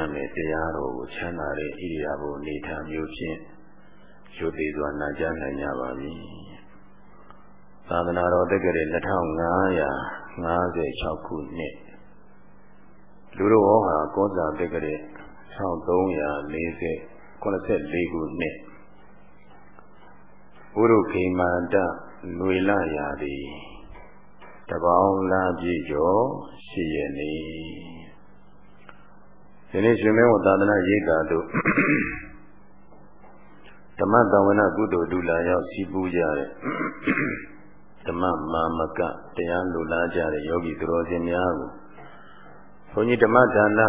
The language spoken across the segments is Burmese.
အမေတရားတော်ကိုချမ်းသာတဲ့ဣရိယာပုနေထိုင်မျိုးဖြင့်ရုပ်သေးစွာနာကြားနိုင်ကြပါပြီ။သာသနာတော်တက္ကရာ2556ခုနှစ်လူတော်ဟောဟာကောဇာတက္ကရာ1340 84ခုနှစ်ဘုရုခိမန္တຫນွေလရာသည်တပေါင်းလာပြည့်ကျော်ရှိရနေ ဒီနေ့ရှင်မင်းဝသာသနာရိပ်သာတို့ဓမ္မတဝနာကုသိုလ်ဒုလာရောက်စီပူကြတဲ့ဓမ္မမာမကတရားလူလာကြတဲ့ယောဂီသူတော်စင်များကိုဘုန်းကြီးဓမ္မဒါန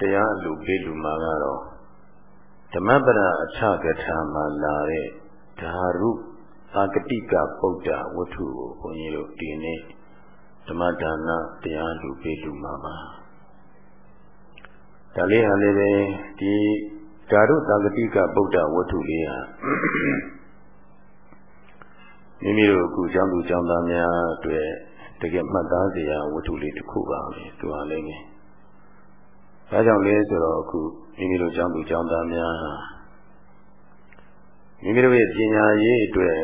တရားလူပေးလူမှာကတော့ဓမ္မပဒအချကထာမှာလာတဲ့ဓာရုသာကတိကပုဒ္ဒဝတ္ထုကိုဘုန်းကြီးတို့ဒီနေ့ဓမ္မဒါနတရားလူပေးလူမှာပါ ဒါလေးဟာလည်းပဲဒီဓာရုသာကတိကပုဒ္ဒဝတ္ထုလေးဟာမိမိတို့အခုကျောင်းသူကျောင်းသားများအတွက်တကယ်မှတ်သားစရာဝတ္ထုလေးတစ်ခုပါပဲသူဟာလည်းပဲဒါကြောင့်လဲဆိုတော့အခုမိမိတို့ကျောင်းသူကျောင်းသားများမိမိတို့ရဲ့ပညာရေးအတွက်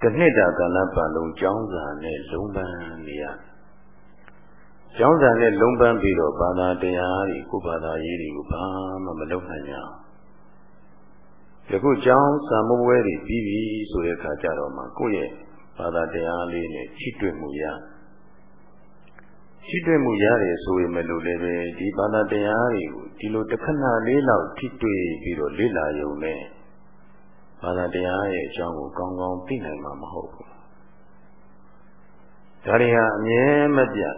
တစ်နှစ်တာကာလပတ်လုံးကျောင်းစာနဲ့လုံးပန်းနေရ ကျောင်းစာနဲ့လုံးပန်းပြီးတော့ဘာသာတရားတွေကိုဘာသာရေးတွေကိုဘာမှမလုပ်နိုင်ကြအောင်ယခုကျောင်းစာမပွဲတွေပြီးပြီဆိုတဲ့အခါကျတော့မှကိုယ့်ရဲ့ဘာသာတရားလေးနဲ့ချိတွေ့မှုရချိတွေ့မှုရတယ်ဆိုရင်မလို့လည်းပဲဒီဘာသာတရားတွေကိုဒီလိုတစ်ခဏလေးလောက်ထိတွေ့ပြီးတော့လေ့လာရုံနဲ့ဘာသာတရားရဲ့အကြောင်းကိုကောင်းကောင်းသိနိုင်မှာမဟုတ်ဘူးဒါတွေဟာအမြဲမပြတ်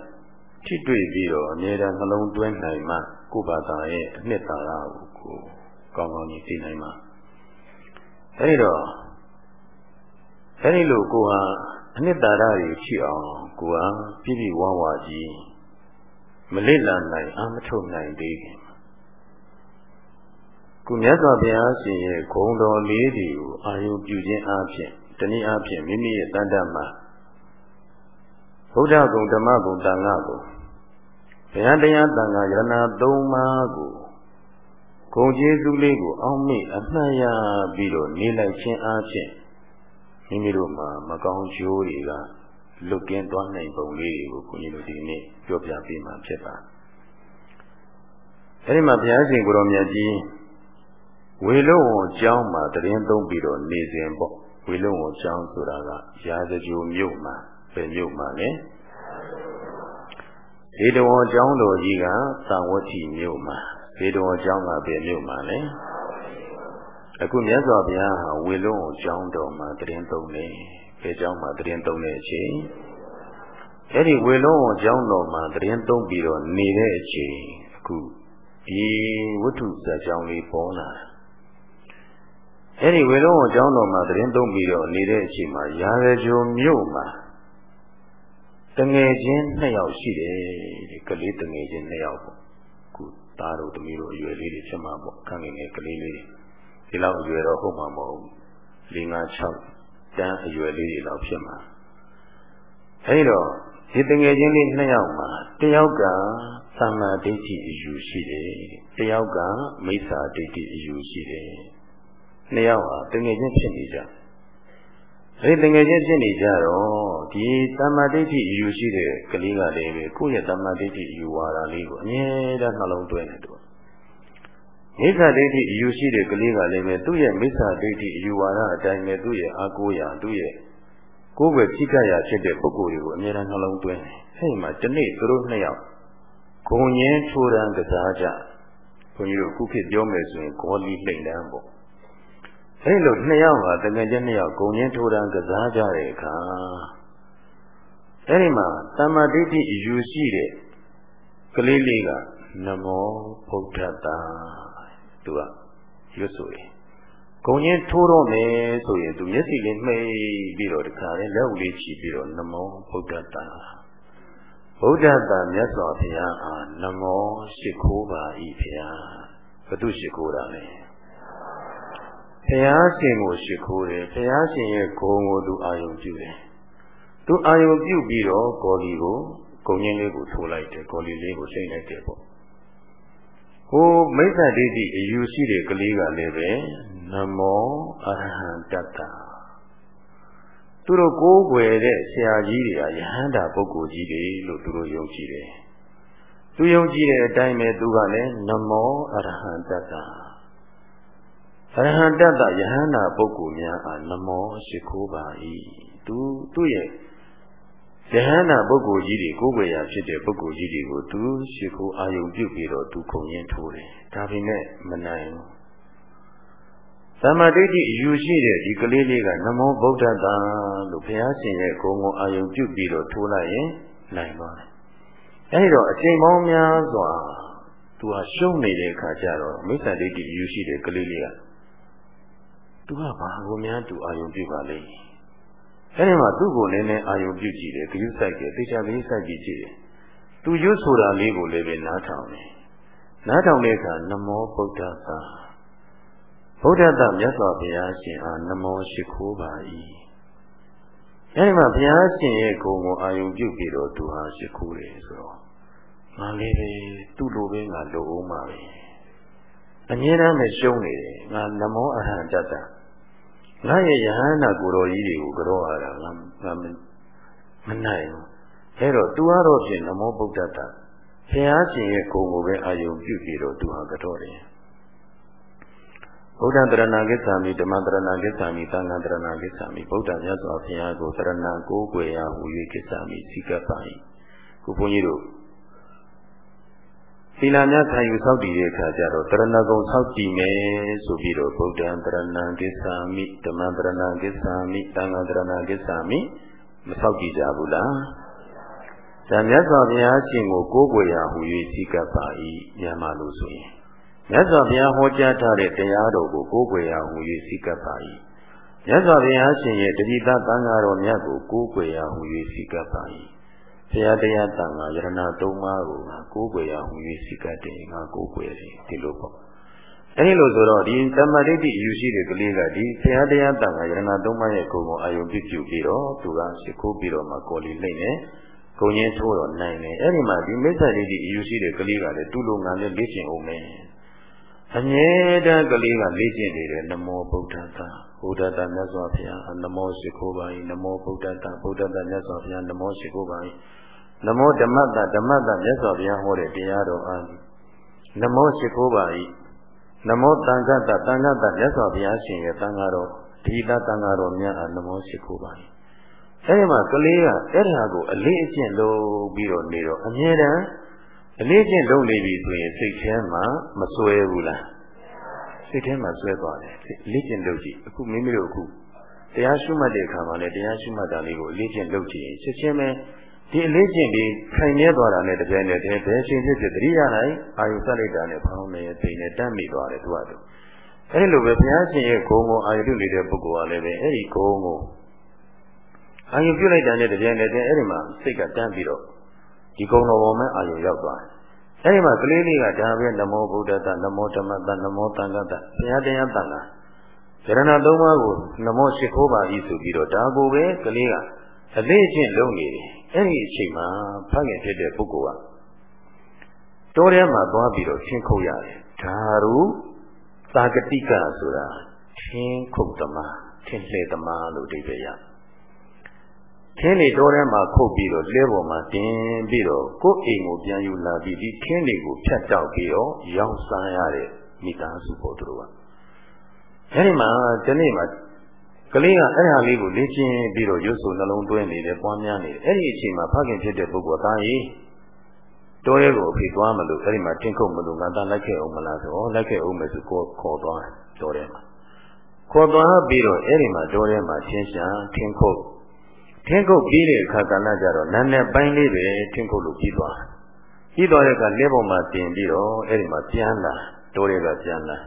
ထိတွေ့ပြီးတော့အမြဲတမ်းနှလုံးသွင်းနိုင်မှကိုယ်ဘာသာရဲ့အနှစ်သာရကိုကောင်းကောင်းကြီးသိနိုင်မှာအဲဒီတော့အဲဒီလိုကိုဟာအနှစ်သာရတွေရှိအောင်ကိုဟာပြည့်ပြည့်ဝဝကြီးမလစ်လာနိုင်အာမထုတ်နိုင်သေးခင်ကုမြတ်စွာဘုရားရှင်ရဲ့ဂုဏ်တော်လေးတွေကိုအာယုပြုခြင်းအပြင်တနည်းအားဖြင့်မိမိရဲ့တန်တမှာဗုဒ္ဓဂုံဓမ္မဂုံတန်ခါကို ဘုရားတရားတန်ခါယရနာ၃ပါးကိုဂုံကျေးဇူးလေးကို အောက်မေ့အမှတ်ရပြီးတော့နေလိုက်ခြင်းအပြင်မိမိတို့မှာမကောင်းကျိုးတွေကလွတ်ကင်းသွားနိုင်ပုံလေးတွေကိုခွန်ကြီးတို့ဒီနေ့ပြောပြပေးမှာဖြစ်ပါအဲဒီမှာဘုရားရှင်ကိုရောမြတ်ကြီးဝေလုံးဝန်ကျောင်းမှာတရင်သုံးပြီးတော့နေစဉ်ပေါ့ဝေလုံးဝန်ကျောင်းဆိုတာကရာဇဂိုမြို့မှာပဲမြို့မှာလေ ဒေတဝန်ကျောင်းတော်ကြီးကသံဝတိမြို့မှာဒေတဝန်ကျောင်းကပဲမြို့မှာလေအခုမြတ်စွာဘုရားဟာဝေလုံးဝန်ကျောင်းတော်မှာတရင်သုံးနေဘယ်ကျောင်းမှာတရင်သုံးနေအချိန်အဲ့ဒီဝေလုံးဝန်ကျောင်းတော်မှာတရင်သုံးပြီးတော့နေတဲ့အချိန်အခုဒီဝတ္ထုဇာကြောင်းလေးပေါ်လာတယ်အဲ့ဒီဝေလုံးအကြောင်းတော်မှာသတင်းသုံးပြီးတော့နေတဲ့အချိန်မှာရာဇဂျုံမြို့မှာ တငယ်ချင်းနှစ်ယောက်ရှိတယ်ဒီကလေးတငယ်ချင်းနှစ်ယောက်ပေါ့ခုသားတို့သမီးတို့အရွယ်လေးတွေဖြစ်မှာပေါ့ခန့်ငယ်ငယ်ကလေးလေးတွေဒီလောက်အရွယ်တော့ဟုတ်မှာမဟုတ်ဘူး၄၅6တန်းအရွယ်လေးတွေလောက်ဖြစ်မှာအဲဒီတော့ဒီတငယ်ချင်းလေးနှစ်ယောက်မှာတယောက်ကသမ္မာဒိဋ္ဌိအယူရှိတယ်တယောက်ကမိစ္ဆာဒိဋ္ဌိအယူရှိတယ်နှစ်ယောက်ဟာတငယ်ချင်းဖြစ်နေကြ အဲဒီတငယ်ချင်းဖြစ်နေကြတော့ဒီသမ္မာဒိဋ္ဌိအယူရှိတဲ့ကလေးကလည်းပဲကိုယ့်ရဲ့သမ္မာဒိဋ္ဌိအယူဝါဒလေးကိုအမြဲတမ်းနှလုံးသွင်းနေတယ်မိစ္ဆာဒိဋ္ဌိအယူရှိတဲ့ကလေးကလည်းပဲသူ့ရဲ့မိစ္ဆာဒိဋ္ဌိအယူဝါဒအတိုင်းပဲသူ့ရဲ့အာကိုရာသူ့ရဲ့ကိုယ်ပဲထိကရာဖြစ်တဲ့ပုဂ္ဂိုလ်တွေကိုအမြဲတမ်းနှလုံးသွင်းတယ်။အဲဒီမှာဒီနေ့သူတို့နှစ်ယောက်ဂုံရင်းထိုးရန်ကစားကြ။ဘုန်းကြီးတို့ခုခေတ်ပြောမယ်ဆိုရင်ဂေါ်လီလှိမ့်လန်းပေါ့ အဲလိုနှစ်ယောက်ဟာတကယ်ချင်းနှစ်ယောက်ဂုံချင်းထိုးတန်းကစားကြတဲ့အခါအဲဒီမှာတမ္မာဒိဋ္ဌိအယူရှိတဲ့ကလေးလေးကနမောဗုဒ္ဓတာသူကရွတ်ဆိုရင်ဂုံချင်းထိုးတော့မယ်ဆိုရင်သူမျက်စိလေးမှိတ်ပြီးတော့တခါလေလက်ဦးလေးချီပြီးတော့နမောဗုဒ္ဓတာဗုဒ္ဓတာမြတ်စွာဘုရားအားနမောရှိခိုးပါ၏ဘုရားဘု து ရှိခိုးတာလဲ ဘုရားရှင်ကိုရှိခိုးတယ်ဘုရားရှင်ရဲ့ဂုဏ်ကိုသူအာယုံပြုတယ်သူအာယုံပြုပြီးတော့ဂေါ်လီကိုဂုံရင်းလေးကိုထိုးလိုက်တယ်ဂေါ်လီလေးကိုစိတ်လိုက်တယ်ပေါ့ဟိုမိစ္ဆာဒိဋ္ဌိအယူရှိတဲ့ကလေးကလည်းပဲနမောအရဟံတတ္တသူတို့ကိုးကွယ်တဲ့ဆရာကြီးတွေကယဟန္တာပုဂ္ဂိုလ်ကြီးတွေလို့သူတို့ယုံကြည်တယ်သူယုံကြည်တဲ့အတိုင်းပဲသူကလည်းနမောအရဟံတတ္တ အရဟံတတ္တယဟန္တာပုဂ္ဂိုလ်များအားနမောရှိခိုးပါ၏သူသူ့ရဲ့ယဟန္တာပုဂ္ဂိုလ်ကြီးတွေကိုယ်ွယ်ရာဖြစ်တဲ့ပုဂ္ဂိုလ်ကြီးတွေကိုသူရှိခိုးအာယုံပြုပြီးတော့သူခုံရင်ထိုးတယ်ဒါပေမဲ့မနိုင်ဘူးသမ္မာဒိဋ္ဌိအယူရှိတဲ့ဒီကလေးလေးကနမောဗုဒ္ဓတာလို့ဘုရားရှင်ရဲ့ဂုဏ်ကိုအာယုံပြုပြီးတော့ထိုးလိုက်ရင်နိုင်သွားတယ်အဲဒီတော့အချိန်ပေါင်းများစွာသူဟာရှုံးနေတဲ့အခါကျတော့မိစ္ဆာဒိဋ္ဌိအယူရှိတဲ့ကလေးလေးက သူကဘာကိုများသူအာယုံပြုပါလိမ့်အဲဒီမှာသူ့ကိုလည်းနည်းအာယုံပြုကြည့်တယ်ဂရုစိုက်တယ်တေချာဂရုစိုက်ကြည့်ကြည့်တယ်သူရွတ်ဆိုတာလေးကိုလည်းပဲနားထောင်တယ်နားထောင်တဲ့အခါနမောဗုဒ္ဓသာဗုဒ္ဓတမြတ်စွာဘုရားရှင်အားနမောရှိခိုးပါ၏အဲဒီမှာဘုရားရှင်ရဲ့ဂုဏ်ကိုအာယုံပြုပြီးတော့သူဟာရှိခိုးတယ်ဆိုတော့ငါလေးပဲသူ့လိုပဲငါလိုအောင်ပါပဲအမြဲတမ်းပဲရှုံးနေတယ်ငါနမောအဟံတတ္တ ငါရဲ့ယဟန္တာကိုတော်ကြီးတွေကိုကြောရတာငါငါမနိုင်ဘူးအဲတော့သူကတော့ဖြင့်နမောဗုဒ္ဓတ္တဘုရားရှင်ရဲ့ဂုဏ်ကိုပဲအာယုံပြုပြီးတော့သူဟာကြောတယ်ဗုဒ္ဓတရဏဂစ္ဆာမိဓမ္မတရဏဂစ္ဆာမိသံဃာတရဏဂစ္ဆာမိဗုဒ္ဓမြတ်စွာဘုရားကိုတရဏကိုးကွယ်ရာဟူ၍ဂစ္ဆာမိစိကပ်ပါ၏ခုဘုန်းကြီးတို့သီ လများခံယူဆောက်တည်တဲ့အခါကျတော့တရဏဂုံဆောက်တည်မယ်ဆိုပြီးတော့ဗုဒ္ဓံတရဏဂစ္ဆာမိဓမ္မတရဏဂစ္ဆာမိသံဃာတရဏဂစ္ဆာမိမဆောက်တည်ကြဘူးလားဇာမြတ်စွာဘုရားရှင်ကိုကိုးကွယ်ရာဟူ၍စိကပ်ပါ၏မြန်မာလို့ဆိုရင်မြတ်စွာဘုရားဟောကြားထားတဲ့တရားတော်ကိုကိုးကွယ်ရဟူ၍စိကပ်ပါ၏မြတ်စွာဘုရားရှင်ရဲ့တတိသသံဃာတော်မြတ်ကိုကိုးကွယ်ရဟူ၍စိကပ်ပါ၏ ဘုရားတရားတန်ခါယရဏသုံးပါးကိုကိုးကွယ်ရဟူ၍စိကပ်တယ်ငါကိုးကွယ်တယ်ဒီလိုပေါ့အဲဒီလိုဆိုတော့ဒီသမ္မာဒိဋ္ဌိအယူရှိတဲ့ကလေးကဒီဘုရားတရားတန်ခါယရဏသုံးပါးရဲ့ဂုဏ်ကိုအာယုံပြုပြုပြီးတော့သူကရှိခိုးပြီးတော့မှကိုလီလိမ့်နေဂုံရင်ထိုးတော့နိုင်တယ်အဲ့ဒီမှာဒီမိစ္ဆာဒိဋ္ဌိအယူရှိတဲ့ကလေးကလည်းသူ့လိုငါလည်းလေ့ကျင့်အောင်မယ်အမြဲတမ်းကလေးကလေ့ကျင့်နေတယ်နမောဗုဒ္ဓတာဗုဒ္ဓတာမြတ်စွာဘုရားနမောရှိခိုးပါ၏နမောဗုဒ္ဓတာဗုဒ္ဓတာမြတ်စွာဘုရားနမောရှိခိုးပါ၏ နမောဓမ္မတာဓမ္မတာမြတ်စွာဘုရားဟောတဲ့တရားတော်အားနမောရှိခိုးပါ၏နမောတန်ခတ်တာတန်ခတ်တာမြတ်စွာဘုရားရှင်ရဲ့တန်ခါတော်ဒီတတန်ခါတော်များအားနမောရှိခိုးပါ၏အဲဒီမှာကလေးကအဲ့ဒါကိုအလေးအကျင့်လုပ်ပြီးတော့နေတော့အမြဲတမ်းအလေးချင်းလုပ်နေပြီဆိုရင်စိတ်ထဲမှာမစွဲဘူးလားစိတ်ထဲမှာစွဲသွားတယ်အလေးချင်းလုပ်ကြည့်အခုမိမိတို့အခုတရားရှုမှတ်တဲ့အခါမှာလည်းတရားရှုမှတ်တာလေးကိုအလေးချင်းလုပ်ကြည့်ရင်ချက်ချင်းပဲ ဒီအလေးချင်းဒီခိုင်နေသွားတာနဲ့တပြိုင်နက်တည်းဘယ်ရှင်ဖြစ်ဖြစ်တတိယတိုင်းအာယုစလိုက်တာနဲ့ဖောင်းနေသိနေတတ်မိသွားတယ်သူကသူအဲဒီလိုပဲဘုရားရှင်ရဲ့ဂုဏ်ကိုအာယုပြုနေတဲ့ပုဂ္ဂိုလ်ကလည်းပဲအဲ့ဒီဂုဏ်ကိုအာယုပြုလိုက်တာနဲ့တပြိုင်နက်တည်းအဲ့ဒီမှာစိတ်ကတန်းပြီးတော့ဒီကုံတော်ပေါ်မှာအာရုံရောက်သွားတယ်။အဲဒီမှာကလေးလေးကဒါပဲနမောဗုဒ္ဓတနမောဓမ္မတနမောသံဃတဘုရားတရားတန်ခါယရဏသုံးပါးကိုနမောရှိခိုးပါ၏ဆိုပြီးတော့ဒါကိုပဲကလေးက အလေးချင်းလုံးနေတယ်။အဲဒီအချိန်မှာဖခင်ဖြစ်တဲ့ပုဂ္ဂိုလ်ကတောထဲမှာသွားပြီးတော့ချင်းခုတ်ရတယ်။ဓာရုသာဂတိကဆိုတာချင်းခုတ်သမားထင်လှဲသမားလို့အဓိပ္ပာယ်ရတယ်ခင်းတွေတောထဲမှာခုတ်ပြီးတော့လဲပေါ်မှာတင်ပြီးတော့ကိုယ်အိမ်ကိုပြန်ယူလာပြီးဒီခင်းတွေကိုဖြတ်တောက်ပြီးတော့ရောင်းစားရတဲ့မိသားစုပေါ်သူတို့ကအဲဒီမှာဒီနေ့မှာ ကလေးကအဲ့ဟာလေးကိုလေ့ကျင့်ပြီးတော့ရွတ်ဆိုနှလုံးသွင်းနေတယ်ပွားများနေတယ်အဲ့ဒီအချိန်မှာဖခင်ဖြစ်တဲ့ပုဂ္ဂိုလ်သားကြီးတောရဲကိုအဖေသွားမလို့အဲ့ဒီမှာတင်းခုတ်မလို့ငါသားလိုက်ခဲ့အောင်မလားဆိုတော့လိုက်ခဲ့အောင်မယ်ဆိုကိုခေါ်သွားတောထဲမှာခေါ်သွားပြီးတော့အဲ့ဒီမှာတောထဲမှာရှင်းရှာထင်းခုတ်ထင်းခုတ်ပြီးတဲ့အခါကလည်းကြတော့နာနဲ့ပိုင်းလေးပဲထင်းခုတ်လို့ပြီးသွားပြီးသွားတဲ့အခါလက်ပေါ်မှာတင်ပြီးတော့အဲ့ဒီမှာပြန်လာတိုးတွေကပြန်လာ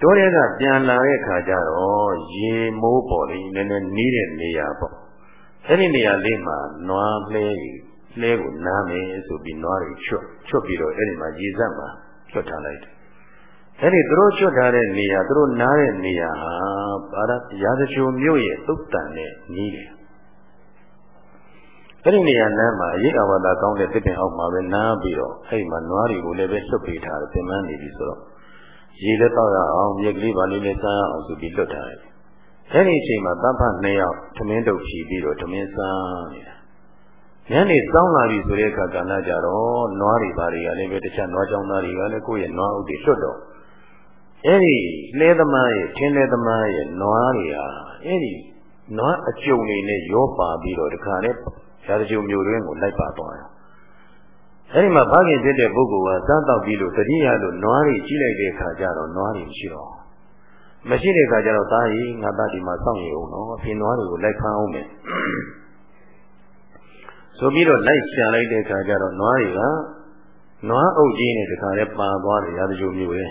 တိုးတွေကပြန်လာတဲ့အခါကျတော့ရေမိုးပေါ်လေးနည်းနည်းနီးတဲ့နေရာပေါ့အဲ့ဒီနေရာလေးမှာနွားလှဲလှဲကိုနားမယ်ဆိုပြီးနွားတွေချွတ်ချွတ်ပြီးတော့အဲ့ဒီမှာရေစက်မှာချွတ်ထားလိုက်တယ်အဲ့ဒီသူတို့ချွတ်ထားတဲ့နေရာသူတို့နားတဲ့နေရာဟာပါရရာဇချိုမြို့ရဲ့သုတ်တန်နဲ့နီးတယ်အဲ့ဒီနေရာနန်းမှာအရေးအဝါဒကောင်းတဲ့တစ်ပင်အောက်မှာပဲနားပြီးတော့အဲ့ဒီမှာနွားတွေကိုလည်းပဲလွတ်ပေးထားတယ်ပြင်ပန်းနေပြီဆိုတော့ ရေလည်းတောက်ရအောင်မြက်ကလေးပါလေးလည်းစားရအောင်ဆိုပြီးလွတ်ထားတယ်အဲ့ဒီအချိန်မှာတပ္ပနှစ်ယောက်သမင်းတုပ်ဖြီးပြီးတော့သမင်းစားနေတာညနေစောင်းလာပြီဆိုတဲ့အခါကဏ္ဍကြတော့နွားတွေပါတွေကလည်းပဲတခြားနွားကြောင်သားတွေကလည်းကိုယ့်ရဲ့နွားဥတွေလွတ်တော့အဲ့ဒီလဲသမားရဲ့ထင်းလဲသမားရဲ့နွားတွေဟာအဲ့ဒီနွားအကျုံတွေနဲ့ရောပါပြီးတော့တခါနဲ့ရာဇဂျုံမျိုးတွင်းကိုလိုက်ပါသွားတယ် အဲဒီမှာဘာခင်ဖြစ်တဲ့ပုဂ္ဂိုလ်ကစားတော့ပြီးလို့တတိယလို့နွားတွေကြီးလိုက်တဲ့အခါကျတော့နွားတွေမရှိတော့မရှိတဲ့အခါကျတော့သားကြီးငါသားဒီမှာစောင့်ရအောင်နော်အပြင်နွားတွေကိုလိုက်ဖမ်းအောင်မယ်ဆိုပြီးတော့လိုက်ရှာလိုက်တဲ့အခါကျတော့နွားတွေကနွားအုပ်ကြီးနဲ့တခါလဲပါသွားတယ်ရာဇဂျုံမျိုးရဲ့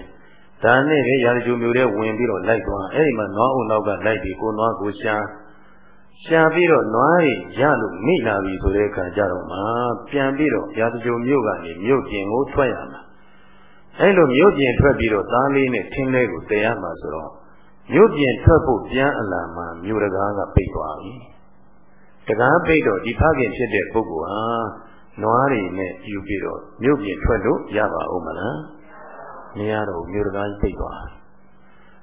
ဒါနဲ့ပဲရာဇဂျုံမျိုးတဲ့ဝင်ပြီးတော့လိုက်သွားအဲဒီမှာနွားအုပ်နောက်ကလိုက်ပြီးကိုနွားကိုရှာ ရှာပြီးတော့နွားရီရလို့မိလာပြီဆိုတဲ့အခါကျတော့မှပြန်ပြီးတော့ရာဇဂျုံမြို့ကနေမြို့ပြင်ကိုထွက်ရမှာအဲလိုမြို့ပြင်ထွက်ပြီးတော့သားလေးနဲ့ထင်းလေးကိုတည်ရမှာဆိုတော့မြို့ပြင်ထွက်ဖို့ပြန်အလာမှာမြို့တကားကပိတ်သွားပြီတကားပိတ်တော့ဒီဖခင်ဖြစ်တဲ့ပုဂ္ဂိုလ်ဟာနွားရီနဲ့ယူပြီးတော့မြို့ပြင်ထွက်လို့ရပါဦးမလားမရတော့မြို့တကားကြီးပိတ်သွား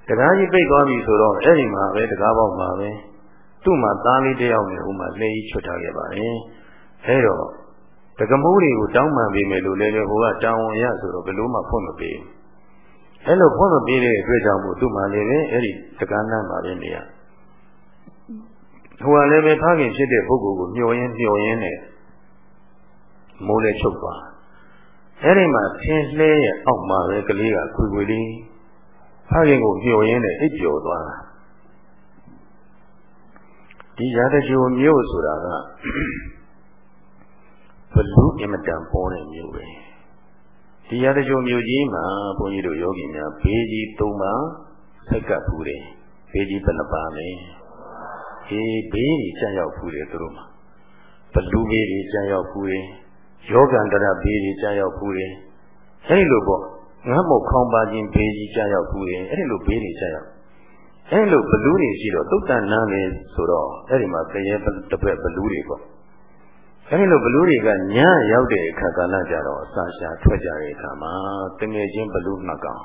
တကားကြီးပိတ်သွားပြီဆိုတော့အဲ့ဒီမှာပဲတကားပေါက်မှာပဲ သူ့မှာသားလေးတယောက်နဲ့ဥမာလှည့်ကြီးချွတ်ထားခဲ့ပါတယ်အဲတော့တကမိုးတွေကိုတောင်းပန်ပေးမယ်လို့လည်းဟိုကတောင်းဝန်ရဆိုတော့ဘယ်လို့မှဖွင့်မပေးဘူးအဲလိုဖွင့်မပေးတဲ့အတွက်ကြောင့်မို့သူ့မှာလည်းပဲအဲ့ဒီတက္ကနာမှာပဲနေရဟိုကလည်းပဲဖခင်ဖြစ်တဲ့ပုဂ္ဂိုလ်ကိုမျှော်ရင်းမျှော်ရင်းနဲ့မိုးလည်းချုပ်သွားအဲ့ဒီမှာသင်လှဲရဲ့အောက်မှာပဲကလေးကခွေခွေလေးဖခင်ကိုမျှော်ရင်းနဲ့အိပ်ပျော်သွားတာ ဒီရာဇဂျိုမြို့ဆိုတာကဘလူအင်မတန်ပေါ်တဲ့မြို့ပဲဒီရာဇဂျိုမြို့ကြီးမှာဘုန်းကြီးတို့ယောဂီများဘေးကြီး၃ပါးဆက်ကပ်ဖူးတယ်ဘေးကြီးဘယ်နှပါလဲဒီဘေးကြီးဆက်ရောက်ဖူးတယ်သူတို့မှာဘလူဘေးကြီးဆက်ရောက်ဖူးတယ်ယောဂန္တရဘေးကြီးဆက်ရောက်ဖူးတယ်အဲဒီလိုပေါ့ငါ့မောက်ခေါင်းပါခြင်းဘေးကြီးဆက်ရောက်ဖူးတယ်အဲဒီလိုဘေးကြီးဆက်ရောက် အဲ့လိုဘလူးတွေရှိတော့သုတ်တန်နန်းလေဆိုတော့အဲ့ဒီမှာတရေတစ်ပက်ဘလူးတွေပေါ့အဲ့လိုဘလူးတွေကညရောက်တဲ့အခါကလည်းကြတော့အစာရှာထွက်ကြတဲ့အခါမှာတငယ်ချင်းဘလူးနှစ်ကောင်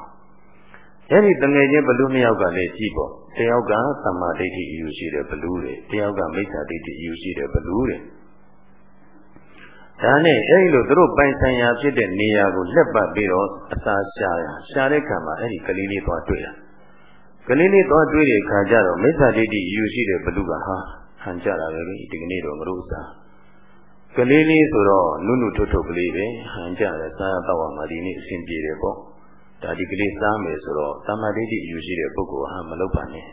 အဲ့ဒီတငယ်ချင်းဘလူးနှစ်ယောက်ကလည်းကြည့်ပေါ့တယောက်ကသမ္မာဒိဋ္ဌိအယူရှိတဲ့ဘလူးတွေတယောက်ကမိစ္ဆာဒိဋ္ဌိအယူရှိတဲ့ဘလူးတွေဒါနဲ့အဲ့ဒီလိုသူတို့ပိုင်ဆိုင်ရာဖြစ်တဲ့နေရာကိုလက်ပတ်ပြီးတော့အစာရှာရရှာတဲ့ခါမှာအဲ့ဒီကလေးလေးသွားတွေ့တာ ကလေးလေးသွားတွေးတဲ့ခါကျတော့မိစ္ဆာဒိဋ္ဌိယူရှိတဲ့ဘလူကဟာဟန်ကြတာပဲဒီကနေ့တော့မလို့စားကလေးလေးဆိုတော့နုနုထွတ်ထွတ်ကလေးပဲဟန်ကြတယ်စားတော့မှဒီနေ့အဆင်ပြေတယ်ပေါ့ဒါဒီကလေးစားမယ်ဆိုတော့သမာဓိဋ္ဌိယူရှိတဲ့ပုဂ္ဂိုလ်ဟာမလုပ်ပါနဲ့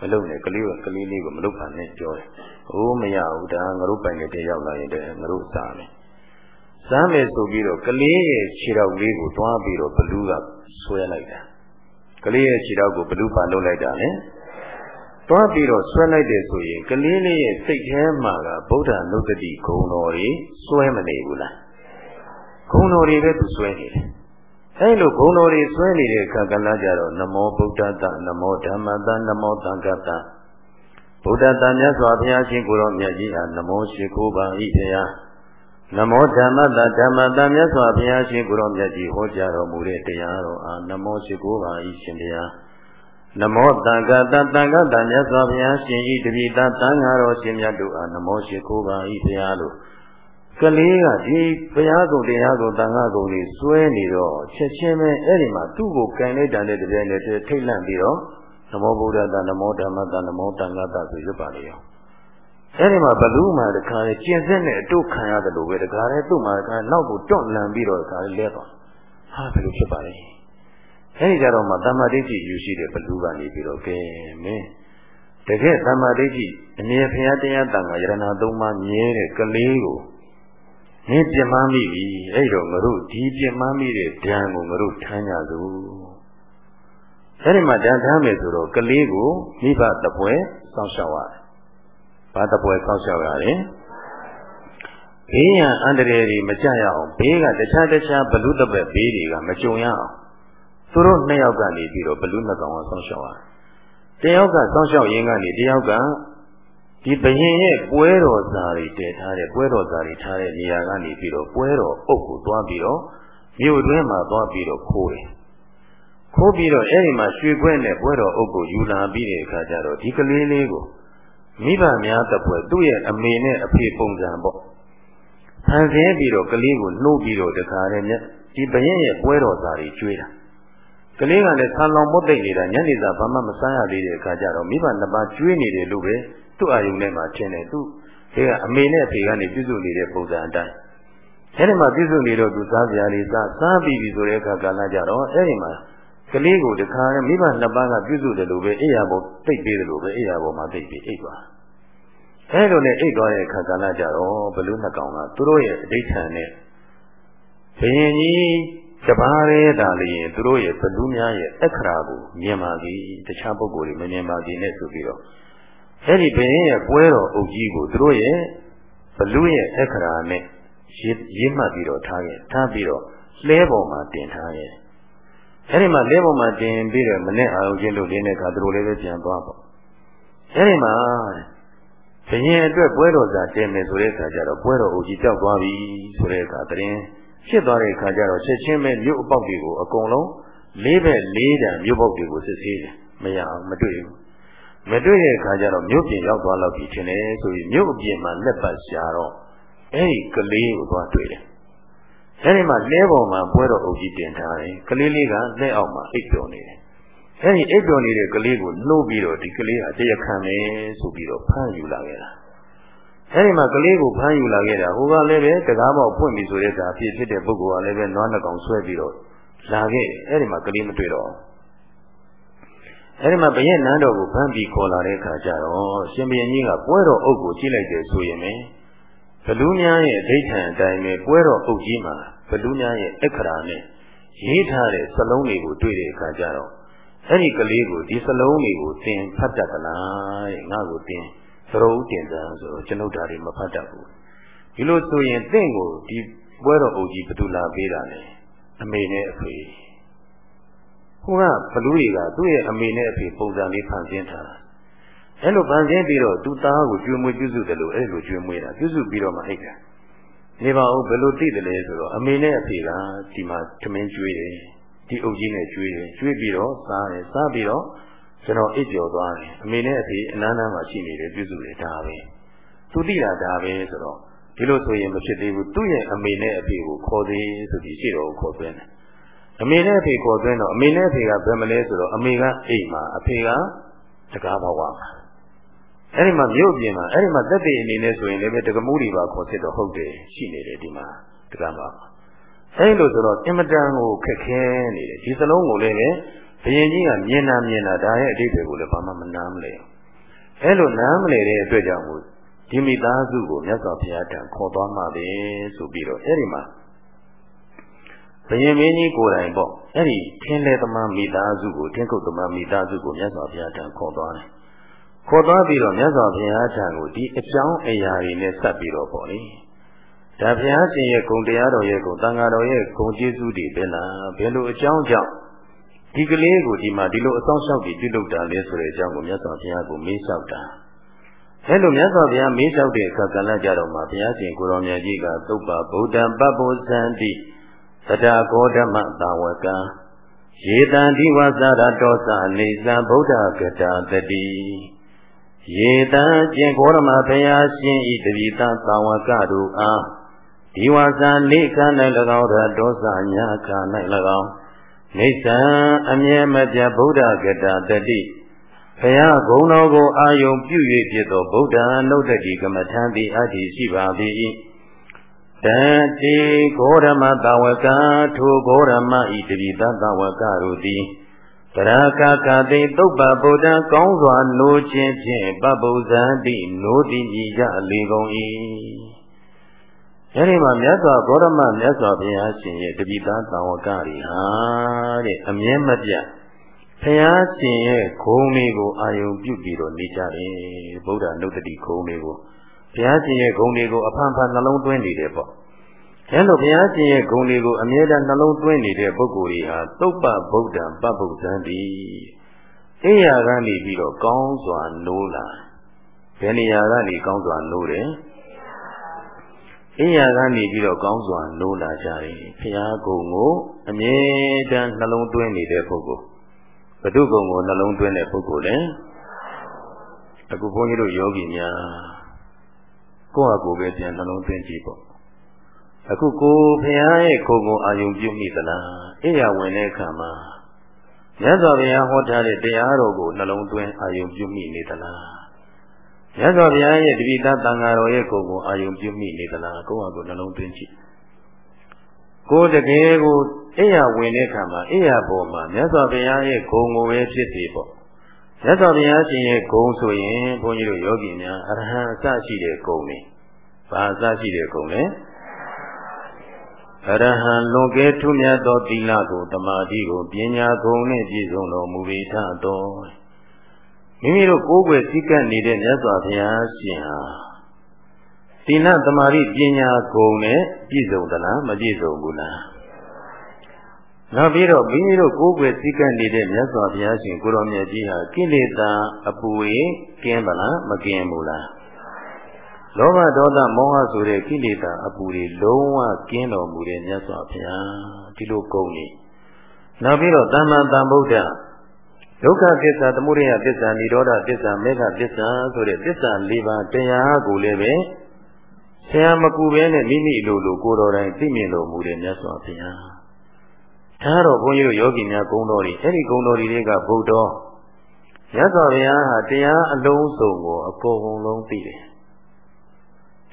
မလုပ်နဲ့ကလေးကကလေးလေးကိုမလုပ်ပါနဲ့ပြောတယ်။အိုးမရဘူးဒါငါတို့ပိုင်တဲ့ရောက်လာရင်တည်းငါတို့စားမယ်။စားမယ်ဆိုပြီးတော့ကလေးရဲ့ခြေထောက်လေးကိုတွားပြီးတော့ဘလူးကဆွဲလိုက်တာ ကလေးရဲ့ခြေထောက်ကိုဘလူးပါလုပ်လိုက်တာလေတွားပြီးတော့ဆွဲလိုက်တယ်ဆိုရင်ကလေးလေးရဲ့စိတ်ထဲမှာကဗုဒ္ဓနုတ္တိဂုံတော်ကြီးဆွဲမနေဘူးလားဂုံတော်တွေပဲသူဆွဲနေတယ်အဲလိုဂုံတော်တွေဆွဲနေတဲ့အခါကလည်းကြတော့နမောဗုဒ္ဓတနမောဓမ္မတနမောသံဃတဗုဒ္ဓတမြတ်စွာဘုရားရှင်ကိုယ်တော်မြတ်ကြီးဟာနမောရှိခိုးပါ၏ဘုရား နမောဓမ္မတဓမ္မတမြတ်စွာဘုရားရှင်ကိုရောမြတ်ကြီးဟောကြားတော်မူတဲ့တရားတော်အားနမောရှိခိုးပါ၏ရှင်တရားနမောတန်ခါတတန်ခါတမြတ်စွာဘုရားရှင်ဤတပိတတန်ဃာတော်ရှင်မြတ်တို့အားနမောရှိခိုးပါ၏ဘုရားလို့ကလေးကဒီဘုရားကုံတရားကုံတန်ခါကုံလေးစွဲနေတော့ချက်ချင်းပဲအဲ့ဒီမှာသူ့ကိုကန်လိုက်တဲ့တပြိုင်တည်းထိတ်လန့်ပြီးတော့နမောဗုဒ္ဓတနမောဓမ္မတနမောတန်ခါတဆိုရွတ်ပါလေရော အဲ့ဒီမှာဘလူးမှာတခါလေကျင်စစ်နဲ့အတုခံရတယ်လို့ပဲတခါလေသူ့မှာတခါနောက်ကိုတွန့်လန်ပြီးတော့တခါလေလဲသွားဟာဘယ်လိုဖြစ်ပါလဲအဲ့ဒီကြတော့မှတမ္မာဒိဋ္ဌိယူရှိတဲ့ဘလူးကနေပြီးတော့ကဲမင်းတကယ်တမ္မာဒိဋ္ဌိအမြဲဖရာတရားတန်ခါယရဏသုံးပါးမြဲတဲ့ကလေးကိုမင်းပြမမိပြီအဲ့တော့ငါတို့ဒီပြမမိတဲ့ဓာန်ကိုငါတို့ထမ်းကြစို့အဲ့ဒီမှာဓာန်ထမ်းမယ်ဆိုတော့ကလေးကိုမိဘတပွဲစောင့်ရှောက်ရတယ် ဘာတပွဲကောက်လျှောက်ရတယ်ဘေးရန်အန္တရာယ်တွေမကြရအောင်ဘေးကတခြားတခြားဘလူတပက်ဘေးတွေကမကြုံရအောင်သူတို့နှစ်ယောက်ကနေပြီးတော့ဘလူနှစ်ကောင်ကဆောင်းလျှောက်ရတယ်တယောက်ကဆောင်းလျှောက်ရင်းကနေတယောက်ကဒီဘယင်ရဲ့ပွဲတော်စာတွေတည်ထားတဲ့ပွဲတော်စာတွေထားတဲ့နေရာကနေပြီးတော့ပွဲတော်အုပ်ကိုသွားပြီးတော့မြို့တွင်းမှာသွားပြီးတော့ခိုးတယ်ခိုးပြီးတော့အဲ့ဒီမှာရွှေခွဲနဲ့ပွဲတော်အုပ်ကိုယူလာပြီးတဲ့အခါကျတော့ဒီကလေးလေးကို မိဘများတပွဲသူ့ရဲ့အမေနဲ့အဖေပုံစံပေါ့ဖန်ဆင်းပြီးတော့ကလေးကိုနှုတ်ပြီးတော့တခါတည်းမြတ်ဒီဘရင်ရဲ့ပွဲတော်သားတွေကျွေးတာကလေးကလည်းဆံလောင်မုတ်တိတ်နေတာညနေစာဘာမှမစားရသေးတဲ့အခါကျတော့မိဘနှစ်ပါးကျွေးနေတယ်လို့ပဲသူ့အာယုန်ထဲမှာထင်တယ်သူဒီကအမေနဲ့အဖေကနေပြုစုနေတဲ့ပုံစံအတိုင်းအဲဒီမှာပြုစုနေတော့သူစားစရာလေးစားစားပြီးပြီဆိုတဲ့အခါကလည်းကြတော့အဲဒီမှာ ကလေးကိုတခါမိဘနှစ်ပါးကပြုစုတယ်လို့ပဲအိယာပေါ်တိတ်ပေးတယ်လို့ပဲအိယာပေါ်မှာတိတ်ပြီးအိတ်သွားအဲလိုနဲ့အိတ်သွားတဲ့အခါကလည်းကြတော့ဘလူးနှစ်ကောင်ကသူတို့ရဲ့အဋ္ဌာန်နဲ့ဘယင်ကြီးတပါးရဲတာလျင်သူတို့ရဲ့ဘလူးများရဲ့အခရာကိုမြင်ပါသည်တခြားပုဂ္ဂိုလ်တွေမမြင်ပါသည်နဲ့ဆိုပြီးတော့အဲ့ဒီဘယင်ရဲ့ပွဲတော်အုပ်ကြီးကိုသူတို့ရဲ့ဘလူးရဲ့အခရာနဲ့ရေးမှတ်ပြီးတော့ထားခဲ့ထားပြီးတော့လဲပေါ်မှာတင်ထားခဲ့ အဲ့ဒီမှာလဲပေါ်မှာတင်ပြီးတော့မနဲ့အာရုံချင်းလို့လင်းတဲ့အခါသူတို့လည်းပဲပြန်သွားပေါ့အဲ့ဒီမှာဘယင်အတွက်ပွဲတော်စာတင်မယ်ဆိုတဲ့အခါကျတော့ပွဲတော်အုပ်ကြီးတောက်သွားပြီဆိုတဲ့အခါတရင်ဖြစ်သွားတဲ့အခါကျတော့ချက်ချင်းပဲမြို့အပေါက်တွေကိုအကုန်လုံးလေးဘက်လေးတန်မြို့ပေါက်တွေကိုစစ်ဆေးတယ်မရအောင်မတွေ့ဘူးမတွေ့တဲ့အခါကျတော့မြို့ပြင်ရောက်သွားတော့ပြီထင်တယ်ဆိုပြီးမြို့အပြင်မှာလက်ပတ်ရှာတော့အဲ့ဒီကလေးကိုသွားတွေ့တယ် အဲ့ဒီမှာလဲပေါ်မှာပွဲတော်အုပ်ကြီးတင်ထားတယ်ကလေးလေးကလက်အောက်မှာအိပ်ပျော်နေတယ်အဲ့ဒီအိပ်ပျော်နေတဲ့ကလေးကိုနှိုးပြီးတော့ဒီကလေးကတရားခံမယ်ဆိုပြီးတော့ဖမ်းယူလာခဲ့တာအဲဒီမှာကလေးကိုဖမ်းယူလာခဲ့တာဟိုကလည်းပဲတကားပေါက်ဖွင့်ပြီဆိုတဲ့အခါအဖြစ်ဖြစ်တဲ့ပုဂ္ဂိုလ်ကလည်းပဲနွားနှကောင်ဆွဲပြီးတော့လာခဲ့အဲဒီမှာကလေးမတွေ့တော့အဲဒီမှာဘရဲ့နန်းတော်ကိုဖမ်းပြီးခေါ်လာတဲ့အခါကျတော့ရှင်ဘုရင်ကြီးကပွဲတော်အုပ်ကိုကြည့်လိုက်တယ်ဆိုရင် ဘလူးများရဲ့အဋ္ဌံအတိုင်းပဲပွဲတော်အုပ်ကြီးမှာဘလူးများရဲ့အခရာနဲ့ရေးထားတဲ့စလုံးတွေကိုတွေ့တဲ့အခါကျတော့အဲ့ဒီကလေးကိုဒီစလုံးတွေကိုသင်ဖတ်တတ်သလားတဲ့ငါ့ကိုသင်သရုပ်တင်စားဆိုတော့ကျွန်ုပ်ဓာတ်တွေမဖတ်တတ်ဘူးဒီလိုဆိုရင်တင့်ကိုဒီပွဲတော်အုပ်ကြီးဘသူလာပေးတာလဲအမေနဲ့အဖေဟိုကဘလူးတွေကသူ့ရဲ့အမေနဲ့အဖေပုံစံလေးဖန်ဆင်းထားတာ အဲ့လိုဖန်ဆင်းပြီးတော့သူ့သားကိုကျွေးမွေးပြုစုတယ်လို့အဲ့လိုကျွေးမွေးတာပြုစုပြီးတော့မှအိတ်တာနေပါဦးဘယ်လိုသိတယ်လဲဆိုတော့အမေနဲ့အဖေကဒီမှာသမင်းကျွေးတယ်ဒီအုပ်ကြီးနဲ့ကျွေးတယ်ကျွေးပြီးတော့စားတယ်စားပြီးတော့ကျွန်တော်အိပ်ကျော်သွားတယ်အမေနဲ့အဖေအနမ်းနားမှာရှိနေတယ်ပြုစုတယ်ဒါပဲသူသိတာဒါပဲဆိုတော့ဒီလိုဆိုရင်မဖြစ်သေးဘူးသူ့ရဲ့အမေနဲ့အဖေကိုခေါ်သေးဆိုပြီးရှေ့တော်ကိုခေါ်သွင်းတယ်အမေနဲ့အဖေခေါ်သွင်းတော့အမေနဲ့အဖေကဘယ်မလဲဆိုတော့အမေကအိမ်မှာအဖေကတကားဘဝမှာ အဲ့ဒီမှာမြို့ပြင်မှာအဲ့ဒီမှာသက်သေအနေနဲ့ဆိုရင်လည်းတကမှုတွေပါခေါ်စစ်တော့ဟုတ်တယ်ရှိနေတယ်ဒီမှာတကားမှာအဲ့လိုဆိုတော့အင်မတန်ကိုခက်ခဲနေတယ်ဒီစလုံးကိုလည်းဘယင်ကြီးကမြင်နာမြင်နာဒါရဲ့အတိတ်တွေကိုလည်းဘာမှမနားမလဲအဲ့လိုနားမလဲတဲ့အတွက်ကြောင့်မို့ဒီမိသားစုကိုမြတ်စွာဘုရားတန်ခေါ်သွားမှပဲဆိုပြီးတော့အဲ့ဒီမှာဘယင်မင်းကြီးကိုယ်တိုင်ပေါ့အဲ့ဒီထင်းလေသမားမိသားစုကိုထင်းကုတ်သမားမိသားစုကိုမြတ်စွာဘုရားတန်ခေါ်သွားတယ် ခေါ်သွားပြီးတော့မြတ်စွာဘုရားထံကိုဒီအကြောင်းအရာတွေနဲ့ဆက်ပြီးတော့ပေါ့လေဒါဘုရားရှင်ရဲ့ဂုဏ်တရားတော်ရဲ့ဂုဏ်တန်ဃာတော်ရဲ့ဂုဏ်ကျေးဇူးတွေပဲလားဘယ်လိုအကြောင်းကြောင့်ဒီကလေးကိုဒီမှာဒီလိုအဆောင်လျှောက်ပြီးပြုလုပ်တာလဲဆိုတဲ့အကြောင်းကိုမြတ်စွာဘုရားကိုမေးလျှောက်တာအဲလိုမြတ်စွာဘုရားမေးလျှောက်တဲ့အခါကလည်းကြတော့မှဘုရားရှင်ကိုရောင်မြတ်ကြီးကသုပ္ပဗုဒ္ဓံပပ္ပုဇံတိသတ္တဂေါဓမ္မတာဝကံယေတံဒီဝသရတောသနေသံဗုဒ္ဓဂတာတတိ ယေတံကျင်ဂေါရမဘုရားရှင်ဤတပိသသာဝကတို့အားဒီဝဇာနေခ၌၎င်းရတောသညာခ၌၎င်းနေသံအမြဲမပြတ်ဗုဒ္ဓဂတတတိဘုရားဂုဏ်တော်ကိုအာယုံပြု၍ဖြစ်သောဗုဒ္ဓနုဒ္ဒတိကမထံတိအတ္တိရှိပါ၏တတိဂေါရမတဝကထိုဂေါရမဤတပိသတဝကတို့သည် တရာကကတိသုပ္ပဗုဒ္ဓကောင်းစွာနိုးခြင်းဖြင့်ပပုဇံတိနိုးတိဤကြလေကုန်၏အဲဒီမှာမြတ်စွာဘုရမမြတ်စွာဘုရားရှင်ရဲ့တပိသားတာဝကတွေဟာတဲ့အမြဲမပြတ်ဘုရားရှင်ရဲ့ဂုဏ်တွေကိုအာယုံပြုပြီးတော့နေကြတယ်ဗုဒ္ဓနုတ္တိဂုဏ်တွေကိုဘုရားရှင်ရဲ့ဂုဏ်တွေကိုအဖန်ဖန်နှလုံးသွင်းနေတယ်ပေါ့ အဲလိုဘုရားရှင်ရဲ့ဂုဏ်တွေကိုအမြဲတမ်းနှလုံးသွင်းနေတဲ့ပုဂ္ဂိုလ်တွေဟာသုပ္ပဗုဒ္ဓံပပ္ပုဇံတိအိယာကနေပြီးတော့ကောင်းစွာနိုးလာဘယ်နေရာကနေကောင်းစွာနိုးတယ်အိယာကနေပြီးတော့ကောင်းစွာနိုးလာကြတယ်ဘုရားကုံကိုအမြဲတမ်းနှလုံးသွင်းနေတဲ့ပုဂ္ဂိုလ်ဘု து ကုံကိုနှလုံးသွင်းတဲ့ပုဂ္ဂိုလ်လေအခုဘုန်းကြီးတို့ယောဂီများကိုယ့်ဟာကိုယ်ပဲပြန်နှလုံးသွင်းကြည့်ပေါ့ အခုကိုဘုရားရဲ့ခုံကိုအာယုံပြုမိသလားအိယာဝင်တဲ့အခါမှာမြတ်စွာဘုရားဟောထားတဲ့တရားတော်ကိုနှလုံးသွင်းအာယုံပြုမိနေသလားမြတ်စွာဘုရားရဲ့တပိသသံဃာတော်ရဲ့ကိုယ်ကိုအာယုံပြုမိနေသလားကိုယ့်ဟာကိုယ်နှလုံးသွင်းကြည့်ကိုယ်တကယ်ကိုအိယာဝင်တဲ့အခါမှာအိယာပေါ်မှာမြတ်စွာဘုရားရဲ့ဂုဏ်ကိုပဲဖြစ်စီပေါ့မြတ်စွာဘုရားရှင်ရဲ့ဂုဏ်ဆိုရင်ဘုန်းကြီးတို့ယောဂီများအရဟံအစရှိတဲ့ဂုဏ်နေဘာအစရှိတဲ့ဂုဏ်လဲ အရဟံလွန်ကဲထူးမြတ်သောသီလကိုတမာတိကိုပညာဂုဏ်နဲ့ပြည့်စုံတော်မူပေထတော်မိမိတို့ကိုယ်ွယ်စည်းကပ်နေတဲ့မြတ်စွာဘုရားရှင်ဟာသီလတမာတိပညာဂုဏ်နဲ့ပြည့်စုံသလားမပြည့်စုံဘူးလားနောက်ပြီးတော့မိမိတို့ကိုယ်ွယ်စည်းကပ်နေတဲ့မြတ်စွာဘုရားရှင်ကိုရောမြတ်ကြီးဟာကိလေသာအပူရေကင်းပါလားမကင်းဘူးလား လောဘဒေါသမောဟဆိုတဲ့ကိလေသာအပူတွေလုံးဝကင်းတော်မူတဲ့မြတ်စွာဘုရားဒီလိုကုန်နေနောက်ပြီးတော့တမ္မာတန်ဗုဒ္ဓဒုက္ခသစ္စာသမုဒယသစ္စာនិရောဓသစ္စာမေဃသစ္စာဆိုတဲ့သစ္စာ၄ပါးတရားကိုလည်းပဲဆရာမကူပဲနဲ့မိမိလိုလိုကိုယ်တော်တိုင်သိမြင်တော်မူတဲ့မြတ်စွာဘုရားဒါတော့ဘုန်းကြီးတို့ယောဂီများဂုဏ်တော်တွေအဲ့ဒီဂုဏ်တော်တွေကဗုဒ္ဓမြတ်စွာဘုရားဟာတရားအလုံးစုံကိုအကုန်လုံးသိတယ်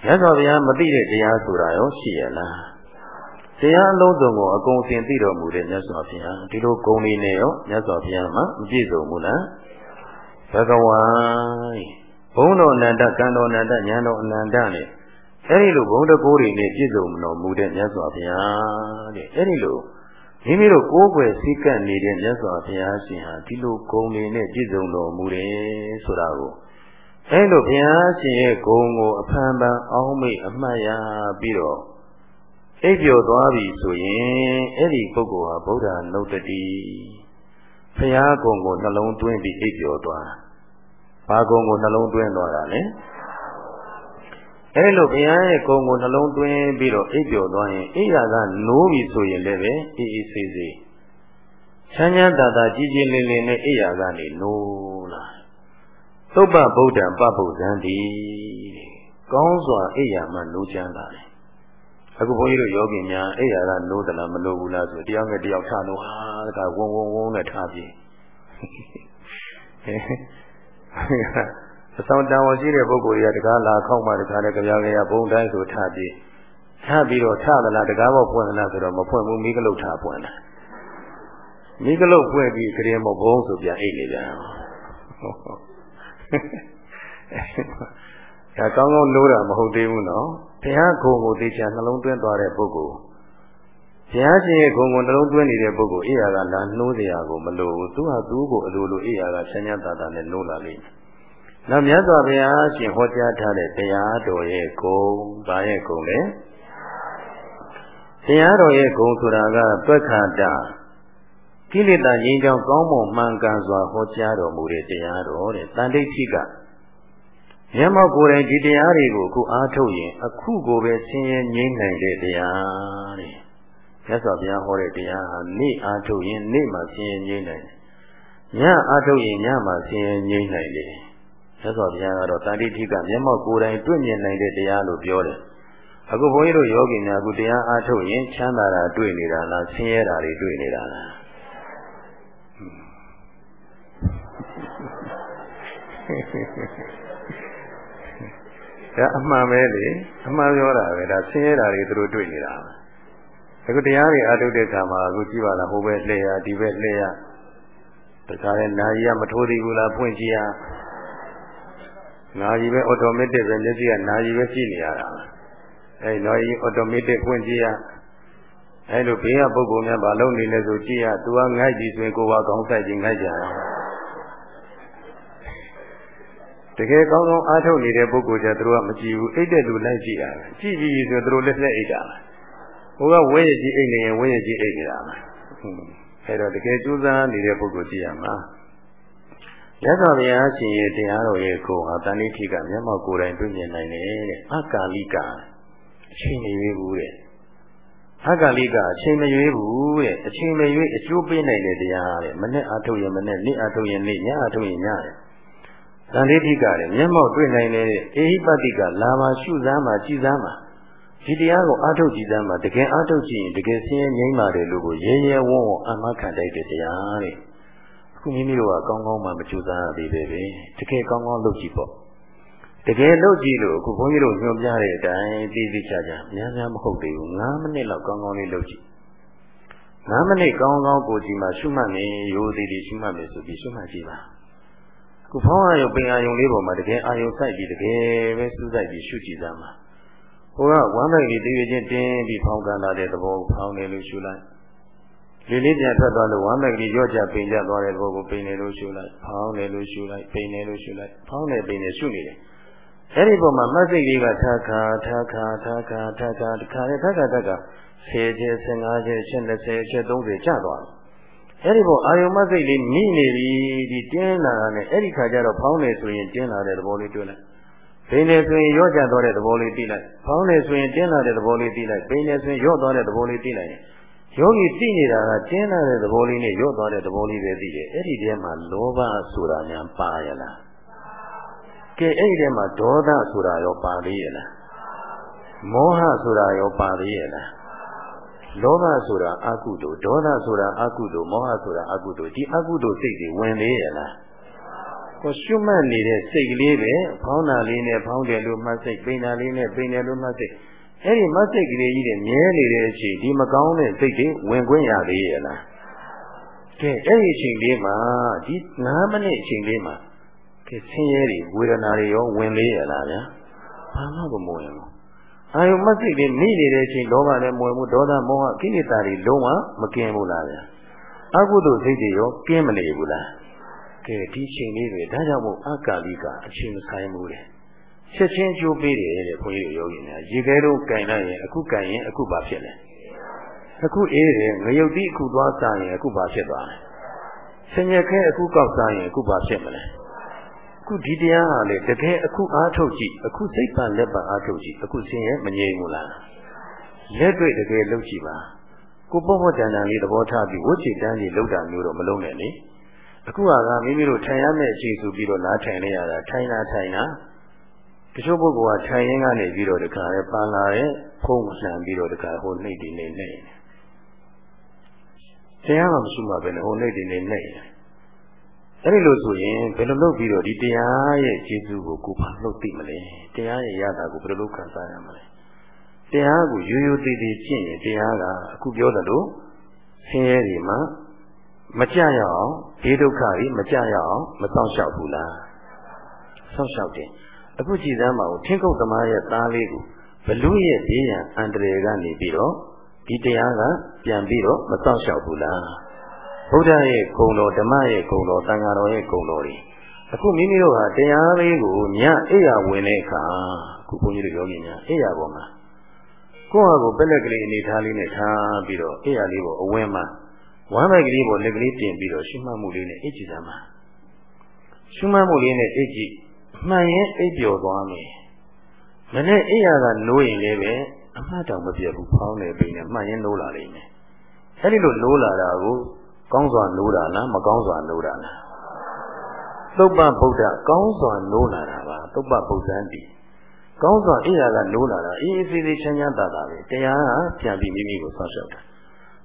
မြတ်စွာဘုရားမသိတဲ့တရားဆိုတာရောရှိရလားတရားအလုံးစုံကိုအကုန်သင်သိတော်မူတဲ့မြတ်စွာဘုရားဒီလိုဂုဏ်လေးနဲ့ရောမြတ်စွာဘုရားမှာမပြည့်စုံဘူးလားဘဂဝါဘုံတော်အနန္တကံတော်အနန္တဉာဏ်တော်အနန္တနဲ့အဲဒီလိုဘုံတကိုးတွေနဲ့ပြည့်စုံတော်မူတဲ့မြတ်စွာဘုရားတဲ့အဲဒီလိုမိမိတို့ကိုးကွယ်စည်းကပ်နေတဲ့မြတ်စွာဘုရားရှင်ဟာဒီလိုဂုဏ်တွေနဲ့ပြည့်စုံတော်မူတယ်ဆိုတာကို အဲလိုဘုရားရှင်ရဲ့ဂုဏ်ကိုအဖန်ဖန်အောင်းမိတ်အမှတ်ရပြီးတော့အိပ်ပျော်သွားပြီဆိုရင်အဲ့ဒီပုဂ္ဂိုလ်ဟာဗုဒ္ဓနုတ္တိဘုရားဂုဏ်ကိုနှလုံးသွင်းပြီးအိပ်ပျော်သွားဘာဂုဏ်ကိုနှလုံးသွင်းသွားတာလဲအဲလိုဘုရားရဲ့ဂုဏ်ကိုနှလုံးသွင်းပြီးတော့အိပ်ပျော်သွားရင်အိယာကနိုးပြီဆိုရင်လည်းပဲအေးအေးဆေးဆေးချမ်းချမ်းသာသာကြည်ကြည်လင်လင်နဲ့အိယာကနေနိုးလာ သုပ္ပဗုဒ္ဓံပပုဇံတိကောင်းစွာအိယာမှနိုးချမ်းလာတယ်အခုဘုန်းကြီးတို့ယောဂီများအိယာကနိုးသလားမနိုးဘူးလားဆိုတရားငယ်တယောက်ထနိုးဟာတကဝုံဝုံဝုံနဲ့ထားပြီးအဆောင်တန်ဝန်ရှိတဲ့ပုဂ္ဂိုလ်တွေကတကားလာခောက်မှတကားလည်းကြပြကြရဘုံတိုင်းဆိုထပြီးထပြီးတော့ထသလားတကားဘောဖွင့်သလားဆိုတော့မဖွင့်ဘူးမိကလုတ်ထဖွင့်တာမိကလုတ်ဖွင့်ပြီးခရင်မဘုံဆိုပြန်အိတ်နေပြန် ဒါကောင်းကောင်းလို့တာမဟုတ်သေးဘူးနော်ဘုရားခုံကိုသိချာနှလုံးသွင်းသွားတဲ့ပုဂ္ဂိုလ်ဘုရားရှင်ရဲ့ခုံကိုနှလုံးသွင်းနေတဲ့ပုဂ္ဂိုလ်အိယာကလာနှိုးစရာကိုမလိုဘူးသူဟာသူ့ကိုအလိုလိုအိယာကချမ်းချမ်းသာသာနဲ့နှိုးလာလိမ့်မယ်နောက်မြတ်စွာဘုရားရှင်ဟောကြားထားတဲ့တရားတော်ရဲ့ဂုဏ်ဘာရဲ့ဂုဏ်လဲတရားတော်ရဲ့ဂုဏ်ဆိုတာကသွက်ခါတာ ကိလေသာငြိမ်းချောင်းကောင်းမွန်မှန်ကန်စွာဟောကြားတော်မူတဲ့တရားတော်တဲ့တန်တိဋ္ဌိကမျက်မှောက်ကိုယ်တိုင်ဒီတရားတွေကိုအခုအားထုတ်ရင် အခုကိုပဲဆင်းရဲငြိမ်းနိုင်တဲ့တရားတဲ့မြတ်စွာဘုရားဟောတဲ့တရားဟာနေ့အားထုတ်ရင်နေ့မှာဆင်းရဲငြိမ်းနိုင်တယ်ညအားထုတ်ရင်ညမှာဆင်းရဲငြိမ်းနိုင်တယ်မြတ်စွာဘုရားကတော့တန်တိဋ္ဌိကမျက်မှောက်ကိုယ်တိုင်တွေ့မြင်နိုင်တဲ့တရားလို့ပြောတယ်အခုဘုန်းကြီးတို့ယောဂီများအခုတရားအားထုတ်ရင်ချမ်းသာတာတွေ့နေတာလားဆင်းရဲတာတွေတွေ့နေတာလား ဒါအမှန်ပဲလေအမှန်ပြောတာပဲဒါဆင်းရဲတာတွေသူတို့တွေ့နေတာအခုတရားတွေအားထုတ်တဲ့အခါမှာအခုကြည့်ပါလားဟိုဘက်လှည့်ရဒီဘက်လှည့်ရတခါလဲနာကြီးကမထိုးသေးဘူးလားဖွင့်ကြည့်ရနာကြီးပဲအော်တိုမက်တစ်ပဲမျက်စိကနာကြီးပဲကြည့်နေရတာအဲနော်ကြီးအော်တိုမက်တစ်ဖွင့်ကြည့်ရအဲလိုဘေးကပုဂ္ဂိုလ်များဘာလုပ်နေလဲဆိုကြည့်ရသူကငိုက်ကြည့်ဆိုရင်ကိုယ်ကခေါင်းဆိုင်ခြင်းငိုက်ကြတယ် တကယ်ကောင်းကောင်းအားထုတ်နေတဲ့ပုဂ္ဂိုလ်ကျသူတို့ကမကြည့်ဘူးအိတ်တဲ့လူလိုက်ကြည့်တာကြည့်ကြည့်ဆိုသူတို့လက်လက်အိတ်တာဟိုကဝဲရကြီးအိတ်နေရင်ဝဲရကြီးအိတ်နေတာအဲတော့တကယ်ကြိုးစားနေတဲ့ပုဂ္ဂိုလ်ကြည့်ရမှာရသော်ဘုရားရှင်ရဲ့တရားတော်ရဲ့ကိုဟာတဏှိထိကမျက်မှောက်ကိုယ်တိုင်တွေ့မြင်နိုင်တယ်တဲ့အကာလိကအချိန်မရွေးဘူးတဲ့အကာလိကအချိန်မရွေးဘူးတဲ့အချိန်မရွေးအကျိုးပေးနိုင်တဲ့တရားတဲ့မနဲ့အထုတ်ရင်မနဲ့နေ့အထုတ်ရင်နေ့ညအထုတ်ရင်ညတဲ့ တန်လေးတိကလည်းမျက်မှောက်တွေ့နိုင်တဲ့အေဟိပတိကလာပါရှုစမ်းပါကြည်စမ်းပါဒီတရားကိုအားထုတ်ကြည်စမ်းပါတကယ်အားထုတ်ကြည့်ရင်တကယ်ဆင်းရဲငြိမ်းပါတယ်လို့ကိုရဲရဲဝံ့ဝံ့အမှတ်ခံတတ်တဲ့တရားတဲ့အခုမိမိတို့ကကောင်းကောင်းမှမကြိုးစားရသေးပဲပဲတကယ်ကောင်းကောင်းလုပ်ကြည့်ပေါ့တကယ်လုပ်ကြည့်လို့အခုဘုန်းကြီးတို့ညွှန်ပြတဲ့အတိုင်းသိသိချာချာများများမဟုတ်သေးဘူး9မိနစ်လောက်ကောင်းကောင်းလေးလုပ်ကြည့်9မိနစ်ကောင်းကောင်းကိုကြည့်မှရှုမှတ်နေရိုးသေးသေးရှုမှတ်မယ်ဆိုပြီးရှုမှတ်ကြည့်ပါ ခုဖောင်းရယုံပင်အာယုံလေးပေါ်မှာတကယ်အာယုံစိုက်ပြီးတကယ်ပဲစူးစိုက်ပြီးရှုကြည့်သမ်းပါဟိုကဝမ်းမိုက်လေးတည်ရချင်းတင်းပြီးဖောင်းကန်လာတဲ့သဘောကိုဖောင်းနေလို့ရှုလိုက်လေလေးပြန်ထွက်သွားလို့ဝမ်းမိုက်လေးရော့ချပိန်ကျသွားတဲ့သဘောကိုပိန်နေလို့ရှုလိုက်ဖောင်းနေလို့ရှုလိုက်ပိန်နေလို့ရှုလိုက်ဖောင်းနေပိန်နေရှုနေတယ်အဲ့ဒီပုံမှာမတ်စိတ်လေးကထာခါထာခါထာခါထာခါတခါနဲ့ထာခါထာခါ10ကျ15ကျ20ကျ30ကျသွားတယ် အဲ့ဒီပေါ်အာယုံမစိတ်လေးမိနေပြီဒီတင်းလာတာနဲ့အဲ့ဒီခါကျတော့ဖောင်းနေဆိုရင်တင်းလာတဲ့သဘောလေးတွေ့လိုက်ဘိနေဆိုရင်ရော့ကျသွားတဲ့သဘောလေးသိလိုက်ဖောင်းနေဆိုရင်တင်းလာတဲ့သဘောလေးသိလိုက်ဘိနေဆိုရင်ရော့သွားတဲ့သဘောလေးသိလိုက်ယောဂီသိနေတာကတင်းလာတဲ့သဘောလေးနဲ့ရော့သွားတဲ့သဘောလေးပဲသိတယ်အဲ့ဒီထဲမှာလောဘဆိုတာညာပါရလားကဲအဲ့ဒီထဲမှာဒေါသဆိုတာရောပါသေးရဲ့လားမောဟဆိုတာရောပါသေးရဲ့လား လောဘဆိုတာအကုသိုလ်ဒေါသဆိုတာအကုသိုလ်မောဟဆိုတာအကုသိုလ်ဒီအကုသိုလ်စိတ်တွေဝင်သေးရဲ့လားကိုရှုမှတ်နေတဲ့စိတ်ကလေးပဲဖောင်းတာလေးနဲ့ဖောင်းတယ်လို့မှတ်စိတ်ပိန်တာလေးနဲ့ပိန်တယ်လို့မှတ်စိတ်အဲ့ဒီမှတ်စိတ်ကလေးကြီးတွေမြဲနေတဲ့အချိန်ဒီမကောင်းတဲ့စိတ်တွေဝင်ခွင့်ရသေးရဲ့လားကဲအဲ့ဒီအချိန်လေးမှာဒီ9မိနစ်အချိန်လေးမှာကဲဆင်းရဲတွေဝေဒနာတွေရောဝင်လေးရဲ့လားဗျာဘာမှမဝင်ဘူး အာယုမစိတ်တွေမိနေတဲ့အချိန်လောဘလည်းမဝင်ဘူးဒေါသမောဟကိလေသာတွေလုံးဝမကင်းဘူးလားဗျာအကုသိုလ်စိတ်တွေရောကင်းမနေဘူးလားကဲဒီချိန်လေးတွေဒါကြောင့်မို့အကာလိကအချိန်မဆိုင်ဘူးတဲ့ချက်ချင်းကြိုးပေးတယ်တဲ့ခွန်ကြီးတို့ယောဂီများရေခဲတော့ကင်လိုက်ရင်အခုကင်ရင်အခုဘာဖြစ်လဲအခုအေးတယ်ငရုတ်တိအခုသွားစားရင်အခုဘာဖြစ်သွားလဲဆင်ញက်ခဲအခုကောက်စားရင်အခုဘာဖြစ်မလဲအ ခုဒီတရားဟာလေတကယ်အခုအားထုတ်ကြည့်အခုစိတ်ပန်လက်ပန်အားထုတ်ကြည့်အခုဆင်းရဲမငြိမ်ဘူးလားလက်တွေ့တကယ်လုပ်ကြည့်ပါကိုပေါ့ပေါ့တန်တန်လေးသဘောထားပြီးဝှချီတန်းကြီးလောက်တာမျိုးတော့မလုံးနဲ့လေအခုကမိမိတို့ထိုင်ရမယ့်အခြေဆိုပြီးတော့နားထိုင်နေရတာထိုင်တာထိုင်တာတချို့ပုဂ္ဂိုလ်ကထိုင်ရင်းကနေပြီးတော့တခါလဲပန်းလာရဲ့ဖုံးလှန်ပြီးတော့တခါဟိုနှိပ်တည်နေနေတရားမှမရှိမှပဲလေဟိုနှိပ်တည်နေနေ အဲ့ဒီလိုဆိုရင်ဘယ်လိုလုပ်ပြီးတော့ဒီတရားရဲ့ကျေးဇူးကိုကိုဘာလို့သိမလဲတရားရဲ့ရတာကိုဘယ်လိုလုပ်ခံစားရမလဲတရားကိုရိုးရိုးသေးသေးကျင့်ရင်တရားကအခုပြောသလိုဆင်းရဲတွေမှာမကြရအောင်ဒီဒုက္ခတွေမကြရအောင်မဆောင်လျှောက်ဘူးလားဆောင်လျှောက်တယ်အခုကြည်စမ်းပါဦးထင်းခုတ်သမားရဲ့သားလေးကိုဘလူရဲ့ဘေးရန်အန္တရာယ်ကနေပြီးတော့ဒီတရားကပြန်ပြီးတော့မဆောင်လျှောက်ဘူးလား ဘုရားရဲ့ဂုဏ်တော်ဓမ္မရဲ့ဂုဏ်တော်တန်ဃာတော်ရဲ့ဂုဏ်တော်တွေအခုမိမိတို့ဟာတရားလေးကိုညအိယာဝင်တဲ့အခါအခုဘုန်းကြီးတို့ယောဂီများအိယာပေါ်မှာကိုယ့်ဟာကိုယ်ပက်လက်ကလေးအနေထားလေးနဲ့ထားပြီးတော့အိယာလေးကိုအဝင်းမှာဝမ်းမိုက်ကလေးပေါ်လက်ကလေးတင်ပြီးတော့ရှုမှတ်မှုလေးနဲ့အိတ်ကြည့်စမ်းပါရှုမှတ်မှုလေးနဲ့အိတ်ကြည့်မှန်ရင်အိပ်ပျော်သွားမယ်မနေ့အိယာကနိုးရင်လည်းပဲအမှတ်တောင်မပြတ်ဘူးဖောင်းနေပြီနဲ့မှန်ရင်နိုးလာလိမ့်မယ်အဲ့ဒီလိုနိုးလာတာကို ကောင်းစွာနိုးတာလားမကောင်းစွာနိုးတာလားသုပ္ပဗုဒ္ဓကောင်းစွာနိုးလာတာပါသုပ္ပဗုဒ္ဓံတိကောင်းစွာအိယာကနိုးလာတာအေးအေးသေးသေးချမ်းချမ်းသာသာပဲတရားကပြန်ပြီးမိမိကိုဆောက်ရှောက်တာ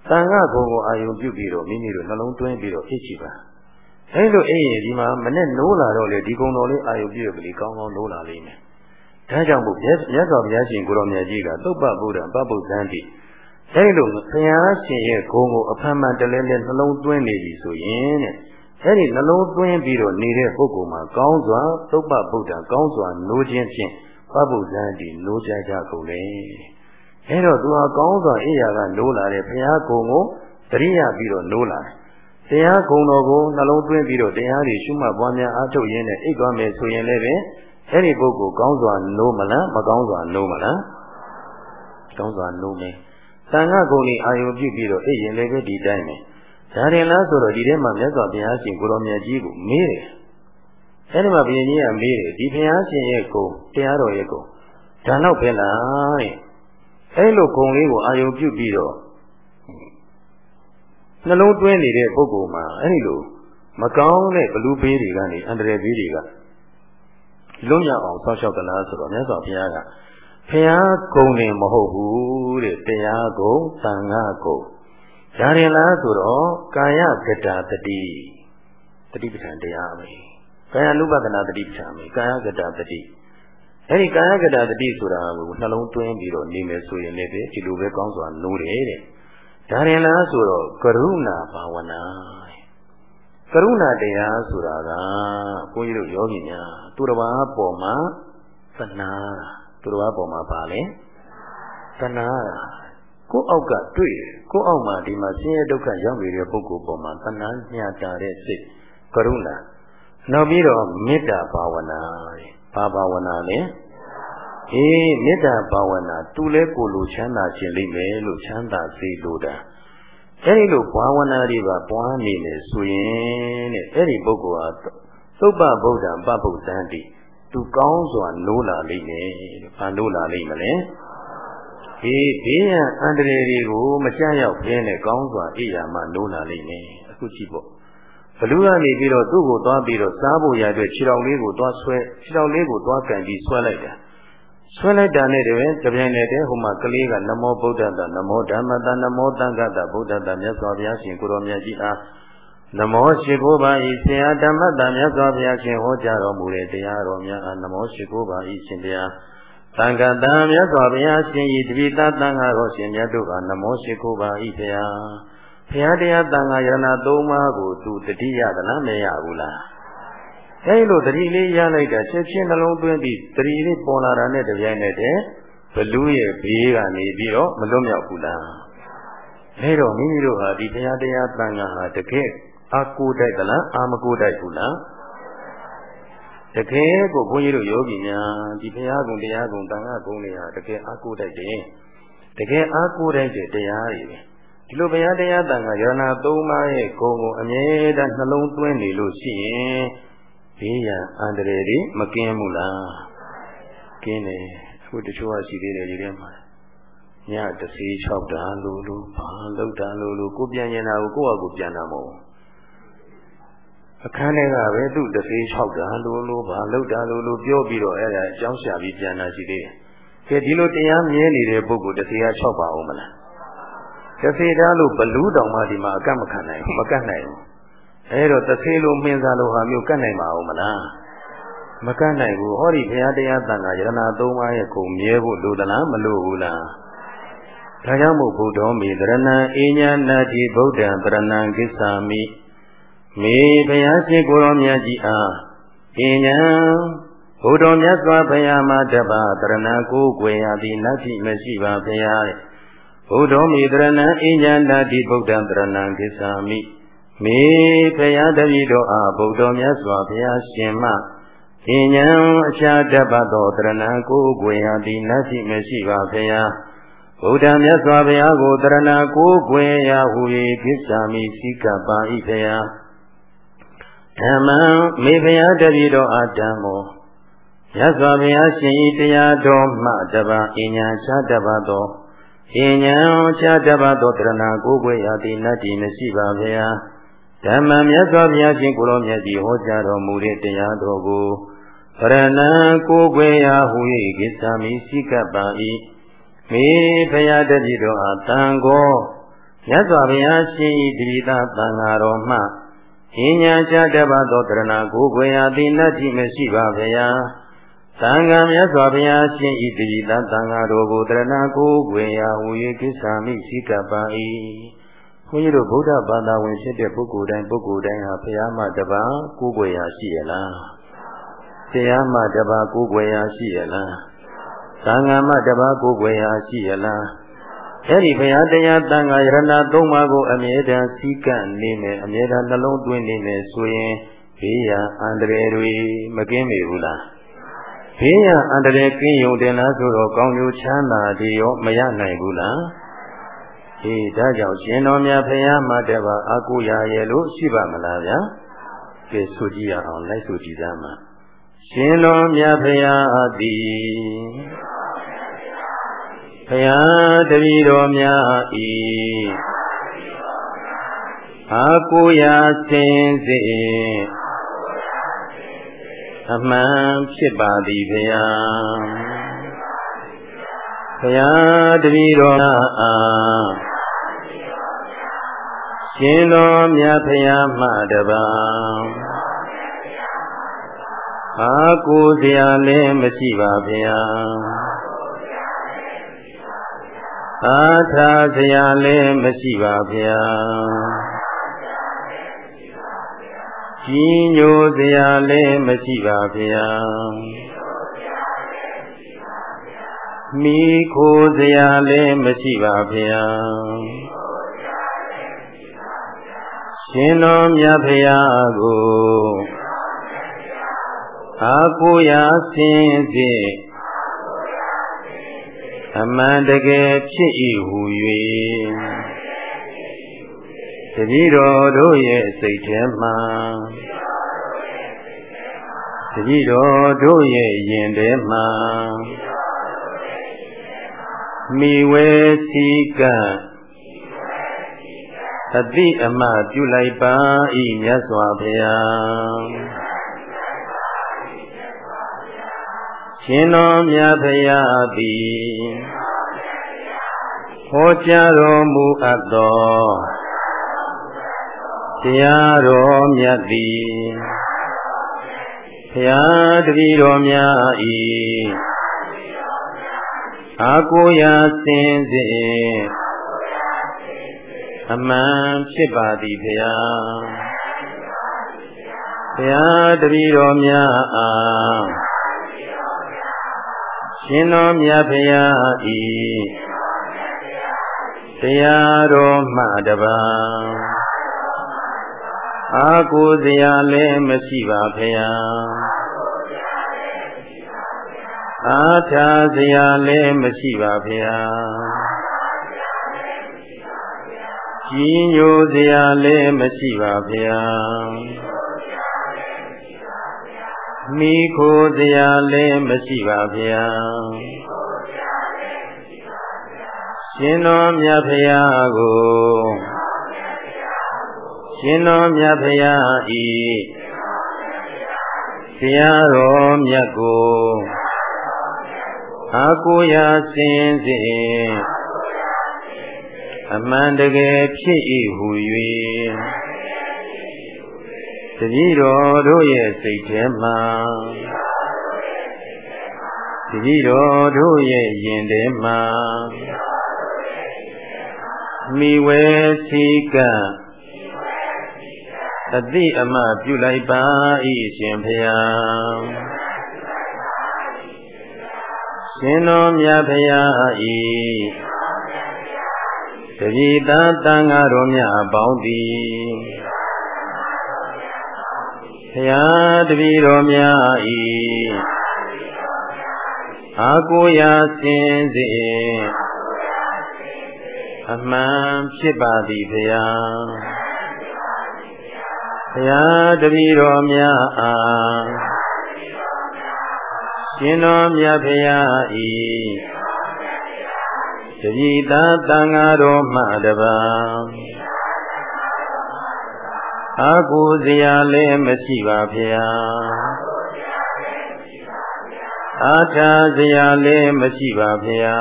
တန်ခါကုံကိုအာယုံပြုပြီးတော့မိမိတို့နှလုံးသွင်းပြီးတော့အိတ်ကြည့်ပါအဲလိုအိပ်ရင်ဒီမှာမနဲ့နိုးလာတော့လေဒီကုံတော်လေးအာယုပြည့်ကလေးကောင်းကောင်းနိုးလာလိမ့်မယ်။ဒါကြောင့်မို့မြတ်စွာဘုရားရှင်ကိုရောမြတ်ကြီးကသုပ္ပဗုဒ္ဓပပုဇ္ဇံတိ အဲလိုဘုရားရှင်ရဲ့ဂုံကိုအဖန်မှန်တလဲလဲနှလုံးသွင်းနေပြီဆိုရင်တဲ့အဲဒီနှလုံးသွင်းပြီးတော့နေတဲ့ပုဂ္ဂိုလ်မှာကောင်းစွာသုပ္ပဗုဒ္ဓကောင်းစွာနိုးခြင်းဖြင့်ပပုဇ္ဇံတိနိုးကြကြကုန်လေ။အဲတော့သူဟာကောင်းစွာအိယာကနိုးလာတဲ့ဘုရားဂုံကိုတရိယာပြီးတော့နိုးလာတယ်တရားဂုဏ်တော်ကိုနှလုံးသွင်းပြီးတော့တရားတွေရှုမှတ်ပွားများအားထုတ်ရင်းနဲ့အိပ်သွားမယ်ဆိုရင်လည်းပဲအဲ့ဒီပုဂ္ဂိုလ်ကောင်းစွာနိုးမလားမကောင်းစွာနိုးမလားကောင်းစွာနိုးမယ် သံဃာဂုဏ်ဤအာယုပြုပြီးတော့အိပ်ရင်လည်းပဲဒီတိုင်းပဲဒါရင်လားဆိုတော့ဒီထဲမှာမြတ်စွာဘုရားရှင်ကိုရောမြတ်ကြီးကိုမေးတယ်အဲ့ဒီမှာဘုရင်ကြီးကမေးတယ်ဒီဘုရားရှင်ရဲ့ဂုံတရားတော်ရဲ့ဂုံဒါတော့ပဲလားတဲ့အဲ့လိုဂုံလေးကိုအာယုံပြုတ်ပြီးတော့နှလုံးသွင်းနေတဲ့ပုဂ္ဂိုလ်မှာအဲ့ဒီလိုမကောင်းတဲ့ဘလူးဘေးတွေကနေအန္တရာယ်ဘေးတွေကလွတ်မြောက်အောင်ဆောက်ရှောက်သလားဆိုတော့မြတ်စွာဘုရားက ဘုရားဂုံနေမဟုတ်ဘူးတဲ့တရားဂုံသံဃာဂုံဒါရင်လားဆိုတော့ကာယကတာတတိတတိပဋ္ဌာန်တရားပဲကာယ ानु ပဒနာတတိပဋ္ဌာန်ပဲကာယကတာတတိအဲဒီကာယကတာတတိဆိုတာကိုနှလုံးသွင်းပြီးတော့နေမယ်ဆိုရင်လည်းဒီလိုပဲကောင်းစွာနိုးတယ်တဲ့ဒါရင်လားဆိုတော့ကရုဏာဘာဝနာကရုဏာတရားဆိုတာကဘုန်းကြီးတို့ယောဂီများသူတစ်ပါးပေါ်မှာသနာ သူတစ်ပါးပေါ်မှာပါလေသနာကိုယ့်အောက်ကတွေ့ကိုယ့်အောက်မှာဒီမှာဆင်းရဲဒုက္ခရောက်နေတဲ့ပုဂ္ဂိုလ်ပေါ်မှာသနာညှတာတဲ့စိတ်ကရုဏာနောက်ပြီးတော့မေတ္တာဘာဝနာဘာဘာဝနာလဲအေးမေတ္တာဘာဝနာသူလဲကိုလိုချမ်းသာခြင်းလိမ့်မယ်လို့ချမ်းသာစေလိုတာအဲဒီလိုဘာဝနာတွေပါပွားနေလေဆိုရင်တဲ့အဲ့ဒီပုဂ္ဂိုလ်ဟာသုပ္ပဗုဒ္ဓံပဗုဒ္ဓံတိ သူကောင်းစွာနိုးလာလိမ့်မယ်ဘာနိုးလာလိမ့်မလဲဒီဘေးရန်အန္တရာယ်တွေကိုမကြရောက်ဖင်းနဲ့ကောင်းစွာအိယာမှနိုးလာလိမ့်မယ်အခုကြည့်ပေါ့ဘလူကနေပြီးတော့သူ့ကိုသွားပြီးတော့စားဖို့ရတဲ့ခြေတော်လေးကိုသွားဆွဲခြေတော်လေးကိုသွားကန်ပြီးဆွဲလိုက်တာဆွဲလိုက်တာနဲ့တည်းတပြိုင်နက်တည်းဟိုမှာကလေးကနမောဗုဒ္ဓတနမောဓမ္မတနမောသံဃတဗုဒ္ဓတမြတ်စွာဘုရားရှင်ကိုရောမြတ်ကြီးအား နမောရှိခိုးပါ၏ဆရာဓမ္မတမြတ်စွာဘုရားရှင်ဟောကြားတော်မူတဲ့တရားတော်များအားနမောရှိခိုးပါ၏ရှင်ဘုရားသံဃတံမြတ်စွာဘုရားရှင်၏တပိသသံဃာတော်ရှင်မြတ်တို့အားနမောရှိခိုးပါ၏ဘုရားဘုရားတရားတန်ခါယရဏသုံးပါးကိုသူတတိယသလားမရဘူးလားအဲလိုတတိလေးရလိုက်တာချက်ချင်းနှလုံးသွင်းပြီးတတိလေးပေါ်လာတာနဲ့တပြိုင်နက်တည်းဘလူးရဲ့ဘေးကနေပြီးတော့မလွတ်မြောက်ဘူးလားအဲတော့မိမိတို့ဟာဒီဘုရားတရားတန်ခါဟာတကယ် အာကိုတိုက်သလားအာမကိုတိုက်ဘူးလားတကယ်ကိုဘုန်းကြီးတို့ယောဂီများဒီဘုရားကုံတရားကုံတန်ခါကုံတွေဟာတကယ်အာကိုတိုက်တယ်တကယ်အာကိုတိုက်တဲ့တရားတွေပဲဒီလိုဘုရားတရားတန်ခါယရနာသုံးပါးရဲ့ဂုဏ်ကိုအမြဲတမ်းနှလုံးသွင်းနေလို့ရှိရင်ဘေးရန်အန္တရာယ်တွေမကင်းဘူးလားကင်းတယ်အခုတချို့ကရှိသေးတယ်ဒီထဲမှာညတစီ6တာလို့လို့ဘာလောက်တာလို့လို့ကိုပြန်ရင်တာကိုကိုယ့်ဟာကိုပြန်တာမဟုတ် အခန်းထဲကပဲသူ့တစီ6တာလို့လို့ဘာလောက်တာလို့လို့ပြောပြီးတော့အဲ့ဒါအကြောင်းရှာပြီးပြန်တာရှိသေးတယ်ကဲဒီလိုတရားမြဲနေတဲ့ပုဂ္ဂိုလ်တစီက6ပါအောင်မလားတစေသားလို့ဘလူးတောင်မှဒီမှာအကန့်မခံနိုင်ဘူးမကတ်နိုင်ဘူးအဲတော့တစေလို့မင်းစားလို့ဟာမျိုးကတ်နိုင်ပါဦးမလားမကတ်နိုင်ဘူးဟောဒီဘုရားတရားတန်ခါယရနာသုံးပါးရဲ့ကုန်မြဲဖို့လိုသလားမလိုဘူးလားဒါကြောင့်မို့ဘုဒ္ဓောမေတရဏံအေညာနာတိဗုဒ္ဓံတရဏံကိစ္ဆာမိ မေဘုရားရှင်ကိုရောမြတ်ကြီးအားအေညာဘုဒ္ဓောမြတ်စွာဘုရားမှာတပါတရဏကိုကိုွယ်ရသည်နတ်ရှိမရှိပါဘုရားတဲ့ဘုဒ္ဓောမိတရဏံအဉ္ဇန္တာတိဗုဒ္ဓံတရဏံကိသာမိမေဖယားတပည့်တော်အားဗုဒ္ဓမြတ်စွာဘုရားရှင်မအဉ္ဉံအခြားတတ်ပတ်သောတရဏံကိုကိုယ်ရသည်နတ်ရှိမရှိပါဖယားဗုဒ္ဓမြတ်စွာဘုရားကိုတရဏကိုကိုယ်ရဟူ၍ကိသာမိစိကပါ၏ဖယား ဓမ္မံမေဖယားတပည့်တော်အားဓမ္မောမြတ်စွာဘုရားရှင်၏တရားတော်မှတပါအဉ္ဉံခြားတတ်ပတ်သောအင်းညာချာတပတ်သောတရဏကိုကိုွယ်ရသည်နတ်တိမရှိပါဗျာဓမ္မမြတ်စွာဘုရားရှင်ကိုရောမြတ်ကြီးဟောကြားတော်မူတဲ့တရားတော်ကိုပရဏံကိုကိုွယ်ရဟူ၍ကိစ္စမိစိကပ်ပါ၏မေဘုရားတတိတော်အားတန်ကိုမြတ်စွာဘုရားရှင်၏တတိသာတန်ဃာတော်မှ အင်းညာချာတပတ်သောတရဏကိုကိုွယ်ရသည်နတ်တိမရှိပါဗျာသံဃာမြတ်စွာဘုရားရှင်ဤတည်တံသံဃာတော်ကိုတရဏကိုွယ်ရာဝူ၍ကိစ္ဆာမိရှိကပ်ပါ၏ဘုန်းကြီးတို့ဗုဒ္ဓဘာသာဝင်ဖြစ်တဲ့ပုဂ္ဂိုလ်တိုင်းပုဂ္ဂိုလ်တိုင်းဟာဘုရားမှတပါးကိုွယ်ရာရှိရလားတရားမှတပါးကိုွယ်ရာရှိရလားသံဃာမှတပါးကိုွယ်ရာရှိရလား အဲ့ဒီဘုရားတရားတန်ခါယရဏသုံးပါးကိုအမြဲတမ်းစည်းကပ်နေမယ်အမြဲတမ်းနှလုံးသွင်းနေမယ်ဆိုရင်ဘေးရန်အန္တရာယ်တွေမကင်းမေဘူးလားဘေးရန်အန္တရာယ်ကင်းယုံတယ်လားဆိုတော့ကောင်းကျိုးချမ်းသာတွေရောမရနိုင်ဘူးလားအေးဒါကြောင့်ရှင်တော်မြတ်ဖရာမတပါအကုရာရဲ့လို့ရှိပါမလားဗျာကဲဆိုကြည့်ရအောင်လိုက်ဆိုကြည့်သားမှာရှင်တော်မြတ်ဖရာသည် ဖရာတပည့်တော်များဤအာကိုရာစင်စေအမှန်ဖြစ်ပါသည်ဖရာဖရာတပည့်တော်အားရှင်တော်မြတ်ဖရာမှတပါအာကိုစရာလည်းမရှိပါဗျာ အာထာစရာလည်းမရှိပါဗျာကြီးညိုစရာလည်းမရှိပါဗျာမိခိုစရာလည်းမရှိပါဗျာရှင်တော်မြတ်ဖရာကိုအာကိုရာစင်စေ အမှန်တကယ်ဖြစ်၏ဟူ၍တတိတော်တို့ရဲ့စိတ်ထဲမှာတတိတော်တို့ရဲ့ယင်ထဲမှာမိဝဲစီကံအတိအမပြုလိုက်ပါ၏မြတ်စွာဘုရား ရှင်တော်မြတ်ဖရာသည်ဟောကြားတော်မူအပ်သောတရားတော်မြတ်သည်ဖရာတပည့်တော်များဤအာကိုရာစင်စဉ်အမှန်ဖြစ်ပါသည်ဖရာဖရာတပည့်တော်များအား ရှင်တော်မြတ်ဖရာဤတရားတော်မှတပါအာကိုစရာလည်းမရှိပါဖရာအာထာစရာလည်းမရှိပါဖရာကြီးညိုစရာလည်းမရှိပါဖရာ မိခိုတရားလည်းမရှိပါဗျာရှင်တော်မြတ်ဖရာကိုရှင်တော်မြတ်ဖရာဤတရားတော်မြတ်ကိုအာကိုရာစင်စဉ်အမှန်တကယ်ဖြစ်၏ဟူ၍ တတိတော်တို့ရဲ့စိတ်ထဲမှာတတိတော်တို့ရဲ့ယင်ထဲမှာမိဝဲစီကံအတိအမပြုလိုက်ပါ၏ရှင်ဖျားရှင်တော်မြတ်ဖျားဤတတိတတန်ဃာတော်များအပေါင်းသည် ဘုရားတပည့်တော်များဤအာကိုရာစင်စေအမှန်ဖြစ်ပါသည်ဘုရားဘုရားတပည့်တော်များအားရှင်တော်မြတ်ဘုရားဤတပည့်သားတန်ဃာတော်မှတပါး အာကိုစရာလည်းမရှိပါဗျာအာထာစရာလည်းမရှိပါဗျာ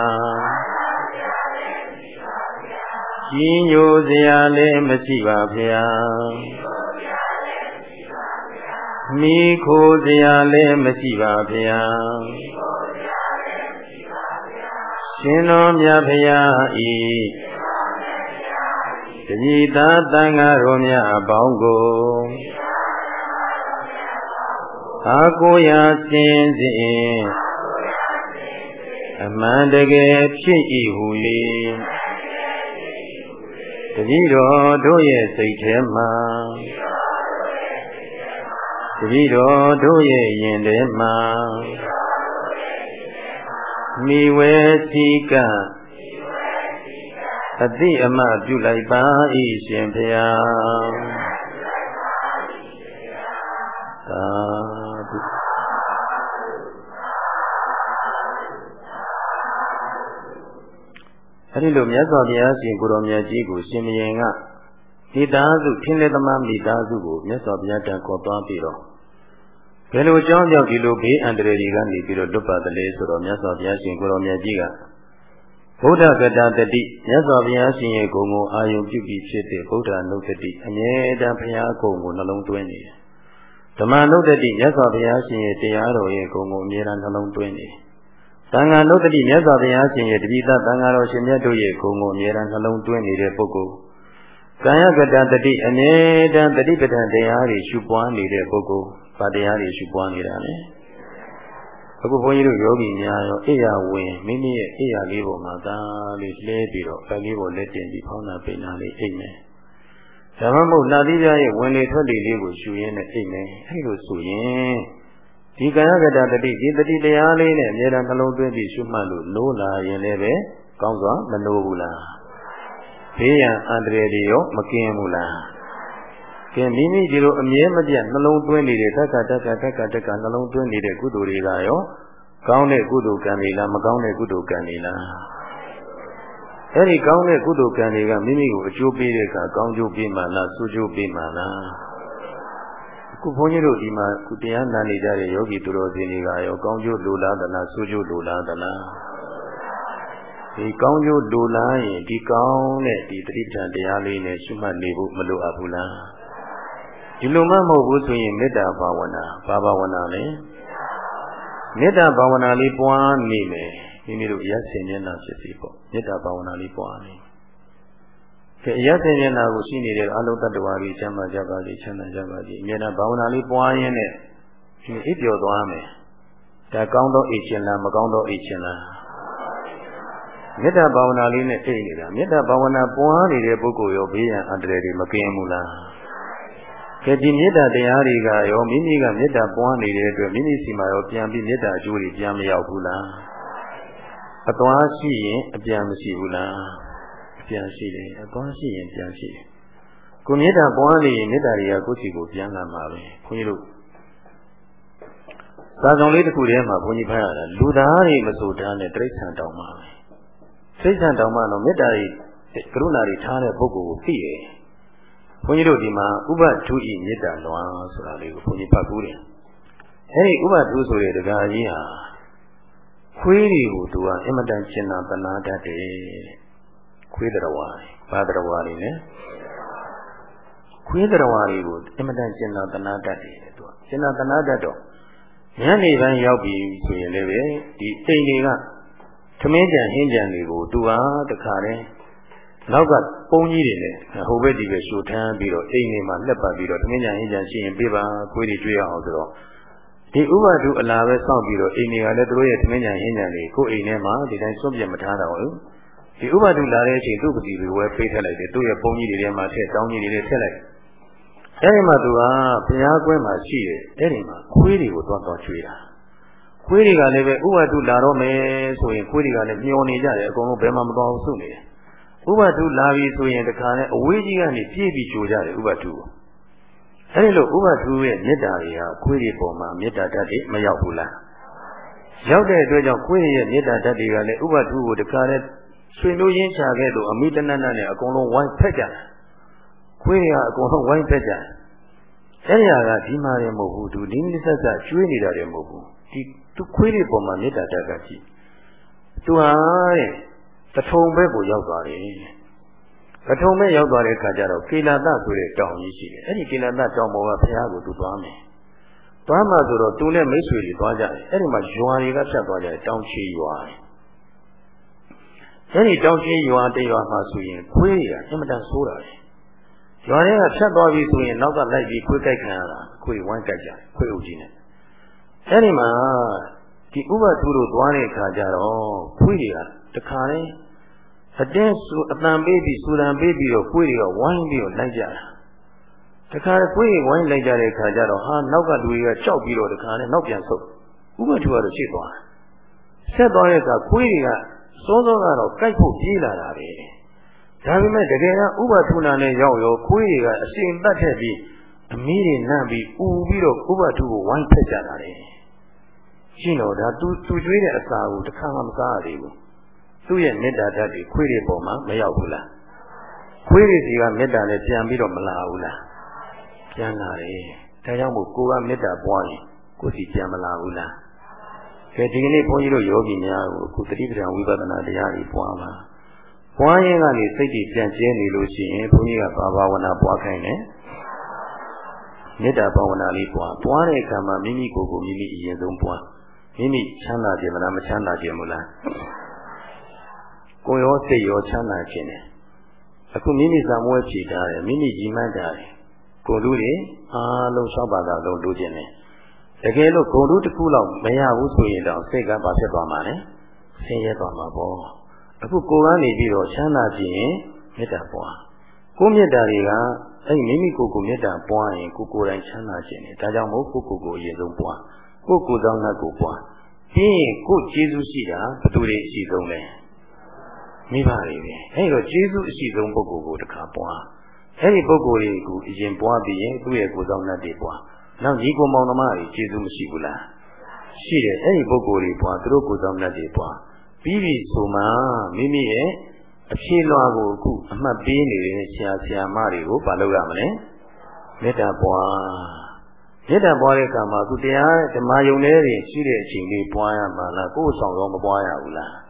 ကြီးညိုစရာလည်းမရှိပါဗျာမိခိုစရာလည်းမရှိပါဗျာရှင်တော်မြတ်ဖရာဤ တတိသာတန်ဃာတော်များအပေါင်းကိုအာကိုရာစင်စဉ်အမှန်တကယ်ဖြစ်၏ဟူ၍တတိတော်တို့ရဲ့စိတ်ထဲမှာတတိတော်တို့ရဲ့ယင်ထဲမှာမိဝဲစီကံ အတိအမပြုလိုက်ပါ၏ရှင်ဘုရားသာဓုအဲ့ဒီလိုမြတ်စွာဘုရားရှင်ကိုရောမြတ်ကြီးကိုရှင်မယင်ကမိသားစုထင်းလက်သမားမိသားစုကိုမြတ်စွာဘုရားတန်ခေါ်သွားပြီးတော့ဘယ်လိုအကြောင်းကြောင့်ဒီလိုဘေးအန္တရာယ်တွေကနေပြီးတော့လွတ်ပါသလဲဆိုတော့မြတ်စွာဘုရားရှင်ကိုရောမြတ်ကြီးက ဗုဒ္ဓဂတတတိမြတ်စွာဘုရားရှင်ရဲ့ဂုဏ်ကိုအာယုံပြုပြီးဖြစ်တဲ့ဗုဒ္ဓနုတ္တိအမြဲတမ်းဘုရားဂုဏ်ကိုနှလုံးသွင်းနေတယ်ဓမ္မနုတ္တိမြတ်စွာဘုရားရှင်ရဲ့တရားတော်ရဲ့ဂုဏ်ကိုအမြဲတမ်းနှလုံးသွင်းနေတယ်သံဃာနုတ္တိမြတ်စွာဘုရားရှင်ရဲ့တပိသသံဃာတော်ရှင်မြတ်တို့ရဲ့ဂုဏ်ကိုအမြဲတမ်းနှလုံးသွင်းနေတဲ့ပုဂ္ဂိုလ်ကာယကတတတိအမြဲတမ်းတတိပဋ္ဌာန်တရားတွေရှုပွားနေတဲ့ပုဂ္ဂိုလ်ဗာတရားတွေရှုပွားနေတာလေ အခုဘုန်းကြီးတို့ယောဂီများရောအိယာဝင်မိမိရဲ့အိယာလေးပေါ်မှာသာလေးလဲပြီးတော့ကာလေးပေါ်လက်တင်ပြီးဖောင်းတာပိန်တာလေးအိတ်မယ်ဒါမှမဟုတ်နာသီးပြရဲ့ဝင်လေထွက်လေလေးကိုရှုရင်းနဲ့အိတ်မယ်အဲဒီလိုဆိုရင်ဒီကာယကတတတိဒီတတိတရားလေးနဲ့အမြဲတမ်းနှလုံးသွင်းပြီးရှုမှတ်လို့နိုးလာရင်လည်းပဲကောင်းစွာမနိုးဘူးလားဘေးရန်အန္တရာယ်တွေရောမကင်းဘူးလား ကဲမိမိဒီလိုအမြဲမပြတ်နှလုံးသွင်းနေတဲ့တက္ကတက္ကတက္ကတက္ကနှလုံးသွင်းနေတဲ့ကုသိုလ်တွေကရောကောင်းတဲ့ကုသိုလ်ကံတွေလားမကောင်းတဲ့ကုသိုလ်ကံတွေလားအဲ့ဒီကောင်းတဲ့ကုသိုလ်ကံတွေကမိမိကိုအကျိုးပေးတဲ့အခါကောင်းကျိုးပေးမှလားဆိုးကျိုးပေးမှလားအခုဘုန်းကြီးတို့ဒီမှာကုတရားနာနေကြတဲ့ယောဂီသူတော်စင်တွေကရောကောင်းကျိုးလိုလားသလားဆိုးကျိုးလိုလားသလားဒီကောင်းကျိုးလိုလားရင်ဒီကောင်းတဲ့ဒီတတိပ္ပံတရားလေးနဲ့ရှုမှတ်နေဖို့မလိုအပ်ဘူးလား ဒီလိုမှမဟုတ်ဘူးဆိုရင်မေတ္တာဘာဝနာဘာဘာဝနာလဲမေတ္တာဘာဝနာလေးပွားနေမယ်မိမိတို့ရက်စင်မျက်နှာဖြစ်စီပေါ့မေတ္တာဘာဝနာလေးပွားနေကဲရက်စင်မျက်နှာကိုရှိနေတဲ့အလုံးတ attva ကြီးချမ်းသာကြပါစေချမ်းသာကြပါစေအမြဲတမ်းဘာဝနာလေးပွားရင်းနဲ့ဒီအိပ်ပျော်သွားမယ်ဒါကောင်းသောအိပ်ခြင်းလားမကောင်းသောအိပ်ခြင်းလားမေတ္တာဘာဝနာလေးနဲ့အိပ်နေတာမေတ္တာဘာဝနာပွားနေတဲ့ပုဂ္ဂိုလ်ရောဘေးရန်အန္တရာယ်တွေမကင်းဘူးလား ကဲဒီမေတ္တာတရားတွေကရောမိမိကမေတ္တာပွားနေတဲ့အတွက်မိမိစီမှာရောပြန်ပြီးမေတ္တာအကျိုးတွေပြန်မရောက်ဘူးလားအသွားရှိရင်အပြန်မရှိဘူးလားအပြန်ရှိတယ်အသွားရှိရင်ပြန်ရှိတယ်ကိုမေတ္တာပွားနေရင်မေတ္တာတွေကကိုယ့်စီကိုပြန်လာမှာပဲခွန်ကြီးတို့စာဆောင်လေးတစ်ခုထဲမှာဘုန်းကြီးဖတ်ရတာလူသားတွေမဆိုတာနဲ့တိရစ္ဆာန်တောင်မှပဲတိရစ္ဆာန်တောင်မှတော့မေတ္တာတွေကရုဏာတွေထားတဲ့ပုဂ္ဂိုလ်ကိုသိတယ် ဘုန်းကြီးတို့ဒီမှာဥပထုဤမေတ္တာလွန်ဆိုတာလေးကိုဘုန်းကြီးဖတ်ကူးတယ်အဲဒီဥပထုဆိုတဲ့တရားကြီးဟာခွေးတွေကိုသူကအင်မတန်ကျင်နာတနာတတ်တယ်ခွေးတော်ဝါဘာတော်ဝါလေးလဲခွေးတော်ဝါတွေကိုအင်မတန်ကျင်နာတနာတတ်တယ်သူကကျင်နာတနာတတ်တော့ညနေပိုင်းရောက်ပြီဆိုရင်လည်းပဲဒီအိမ်တွေကသမင်းကြံဟင်းကြံတွေကိုသူဟာတခါတည်း နောက်ကပုံကြီးတွေနဲ့ဟိုဘက်ဒီဘက်ရှူထမ်းပြီးတော့အိမ်တွေမှာလက်ပတ်ပြီးတော့သမင်းကြံဟင်းကြံရှိရင်ပြပါခွေးတွေတွေ့ရအောင်ဆိုတော့ဒီဥပဒုအလားပဲစောင့်ပြီးတော့အိမ်တွေကလည်းသူတို့ရဲ့သမင်းကြံဟင်းကြံတွေကိုအိမ်ထဲမှာဒီတိုင်းစွန့်ပြတ်မထားတာဘူးဒီဥပဒုလာတဲ့အချိန်သူ့ပတိတွေဝဲပေးထက်လိုက်တယ်သူ့ရဲ့ပုံကြီးတွေထဲမှာထည့်တောင်းကြီးတွေထည့်လိုက်အဲဒီမှာသူကဘုရားကွဲမှာရှိတယ်အဲဒီမှာခွေးတွေကိုသွားသွားချွေးတာခွေးတွေကလည်းပဲဥပဒုလာတော့မယ်ဆိုရင်ခွေးတွေကလည်းမျောနေကြတယ်အကုန်လုံးဘယ်မှမသွားဘူးစုနေတယ် ဥပဒုလာပြီဆိုရင်တခါနဲ့အဝေးကြီးကနေပြေးပြီးကြိုကြတယ်ဥပဒုအဲဒီလိုဥပဒုရဲ့မေတ္တာတွေဟာခွေးတွေပေါ်မှာမေတ္တာဓာတ်တွေမရောက်ဘူးလားရောက်တဲ့အတွက်ကြောင့်ခွေးရဲ့မေတ္တာဓာတ်တွေကလည်းဥပဒုကိုတခါနဲ့ဆွေမျိုးရင်းချခဲ့လို့အမိတနတ်နဲ့အကုန်လုံးဝိုင်းဖက်ကြတယ်ခွေးတွေကအကုန်လုံးဝိုင်းဖက်ကြတယ်အဲဒီဟာကဒီမှာလည်းမဟုတ်ဘူးသူဒီနိစ္စကကျွေးနေတာလည်းမဟုတ်ဘူးဒီသူခွေးတွေပေါ်မှာမေတ္တာဓာတ်ကကြည့်သူဟာတဲ့ ပထုံဘက်ကိုရောက်သွားတယ်ပထုံဘက်ရောက်သွားတဲ့အခါကျတော့ကေလာတဆိုတဲ့တောင်ကြီးရှိတယ်အဲ့ဒီကေလာတတောင်ပေါ်ကဘုရားကိုသူသွားမယ်သွားမှဆိုတော့သူနဲ့မိတ်ဆွေတွေသွားကြတယ်အဲ့ဒီမှာရွာတွေကဖြတ်သွားကြတယ်တောင်ချီရွာအဲ့ဒီတောင်ချီရွာတရွာမှာဆိုရင်ခွေးတွေကအင်မတန်ဆိုးတာလေရွာတွေကဖြတ်သွားပြီဆိုရင်နောက်ကလိုက်ပြီးခွေးကြိုက်ခံရတာခွေးဝိုင်းကြိုက်ကြတယ်ခွေးအုပ်ကြီးနဲ့အဲ့ဒီမှာဒီဥပသူတို့သွားတဲ့အခါကျတော့ခွေးတွေကတခါလေ အတင်းဆူအတန်ပေးပြီးဆူတန်ပေးပြီးတော့ကိုယ်တွေကဝိုင်းပြီးတော့လိုက်ကြတာတခါကိုယ်တွေဝိုင်းလိုက်ကြတဲ့ခါကျတော့ဟာနောက်ကလူတွေကကြောက်ပြီးတော့တခါနဲ့နောက်ပြန်ဆုတ်ဥပထုကတော့ရှေ့သွားဆက်သွားတဲ့အခါကိုယ်တွေကစောစောကတော့ကြိုက်ဖို့ပြေးလာတာပဲဒါပေမဲ့တကယ်ကဥပထုနာနဲ့ရောက်ရောကိုယ်တွေကအရှင်တတ်ထက်ပြီးအမီးတွေနန့်ပြီးဥပြီးတော့ဥပထုကိုဝိုင်းဖက်ကြတာလေရှင်းတော့ဒါသူသူကျွေးတဲ့အစာကိုတစ်ခါမှမစားရသေးဘူး သူ့ရဲ့မေတ္တာဓာတ်တွေခွေးတွေပေါ်မှာမရောက်ဘူးလားခွေးတွေစီကမေတ္တာနဲ့ပြန်ပြီးတော့မလာဘူးလားပြန်လာတယ်ဒါကြောင့်မို့ကိုကမေတ္တာပွားရင်ကိုစီပြန်မလာဘူးလားကဲဒီကနေ့ဘုန်းကြီးတို့ယောဂီများကိုအခုတတိပဌာန်ဝိပဿနာတရားတွေပွားပါပွားရင်ကနေစိတ်ကြီးပြန်ကျဲနေလို့ရှိရင်ဘုန်းကြီးကဘာဘာဝနာပွားခိုင်းတယ်မေတ္တာဘာဝနာလေးပွားပွားတဲ့အခါမှာမိမိကိုယ်ကိုမိမိအရင်ဆုံးပွားမိမိချမ်းသာခြင်းမလားမချမ်းသာခြင်းမလား ကိုယ်ရောစိတ်ရောချမ်းသာခြင်းတယ်အခုမိမိစာမွေးဖြေထားတယ်မိမိကြီးမှန်းထားတယ်ကိုလူတွေအားလုံးရှောက်ပါတာလုံးလိုချင်တယ်တကယ်လို့ဂုံတူးတစ်ခုလောက်မရဘူးဆိုရင်တော့စိတ်ကဘာဖြစ်သွားမှာလဲဆင်းရဲသွားမှာပေါ့အခုကိုယ်ကနေပြီးတော့ချမ်းသာခြင်းမေတ္တာပွားကိုမေတ္တာတွေကအဲ့မိမိကိုယ်ကိုမေတ္တာပွားရင်ကိုကိုယ်တိုင်ချမ်းသာခြင်းတယ်ဒါကြောင့်မို့ကိုကိုယ်ကိုအရင်ဆုံးပွားကိုကိုယ်သောငါကိုပွားပြီးရင်ကိုကျေးဇူးရှိတာဘယ်သူတွေအရှိဆုံးလဲ မိဘတွေပဲအဲ့တော့ကျေးဇူးအရှိဆုံးပုဂ္ဂိုလ်ကိုတခါပွားအဲ့ဒီပုဂ္ဂိုလ်တွေကိုအရင်ပွားပြီးရင်သူ့ရဲ့ကိုယ်သောငါတွေပွားနောက်ညီကိုမောင်နှမတွေကျေးဇူးမရှိဘူးလားရှိတယ်အဲ့ဒီပုဂ္ဂိုလ်တွေပွားသူတို့ကိုယ်သောငါတွေပွားပြီးပြီဆိုမှမိမိရဲ့အဖြေလွှာကိုအခုအမှတ်ပေးနေတဲ့ဆရာဆရာမတွေကိုမလုပ်ရမလဲမေတ္တာပွားမေတ္တာပွားတဲ့အခါမှာသူတရားဓမ္မယုံလေးတွေရှိတဲ့အချိန်လေးပွားရမှာလားကိုယ်ဆောင်တော့မပွားရဘူးလား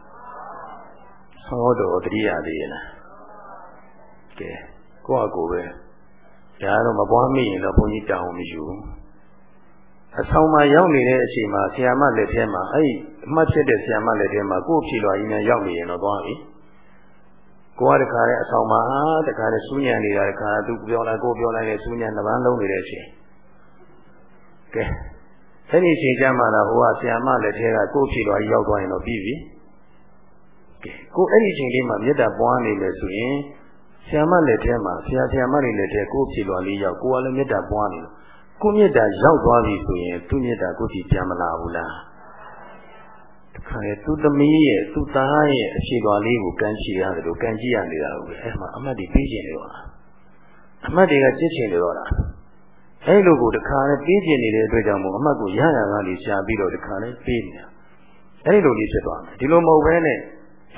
ဆောတော်တတိယသေးရဲ့လားကဲကိုယ့်အကိုပဲဒါတော့မပွားမိရင်တော့ဘုန်းကြီးတောင်းမယူအဆောင်မှာရောက်နေတဲ့အချိန်မှာဆရာမလက်ထဲမှာအဲ့အမှတ်ဖြစ်တဲ့ဆရာမလက်ထဲမှာကိုယ့်ဖြေလွှာကြီးနဲ့ရောက်နေရင်တော့သွားပြီကိုကတခါနဲ့အဆောင်မှာတခါနဲ့စူးညံနေတာတခါသူပြောလိုက်ကိုပြောလိုက်နဲ့စူးညံနှပန်းလုံးနေတဲ့အချိန်ကဲအဲ့ဒီအချိန်ကျမှလာဟိုကဆရာမလက်ထဲကကိုယ့်ဖြေလွှာကြီးရောက်သွားရင်တော့ပြီးပြီ ကဲကိုအဲ့ဒီအချိန်လေးမှာမေတ္တာပွားနေမယ်ဆိုရင်ဆရာမလက်ထဲမှာဆရာဆရာမတွေလက်ထဲကိုယ့်ဖြေလွှာလေးရောက်ကိုကလည်းမေတ္တာပွားနေလို့ကိုမေတ္တာရောက်သွားပြီဆိုရင်သူမေတ္တာကိုကြည့်ပြန်မလာဘူးလားတခါလေသူသမီးရဲ့သူသားရဲ့အဖြေတော်လေးကိုကန့်ချီရတယ်လို့ကန့်ချီရနေတာဟုတ်ပဲအဲ့မှာအမတ်တွေပြီးကျင်နေတော့တာအမတ်တွေကကြစ်ချင်နေတော့တာအဲ့လိုကိုတခါလေပြီးကျင်နေတဲ့အတွက်ကြောင့်မို့အမတ်ကိုရရကားလေးရှာပြီးတော့တခါလေပြီးနေတာအဲ့လိုလေးဖြစ်သွားတယ်ဒီလိုမဟုတ်ဘဲနဲ့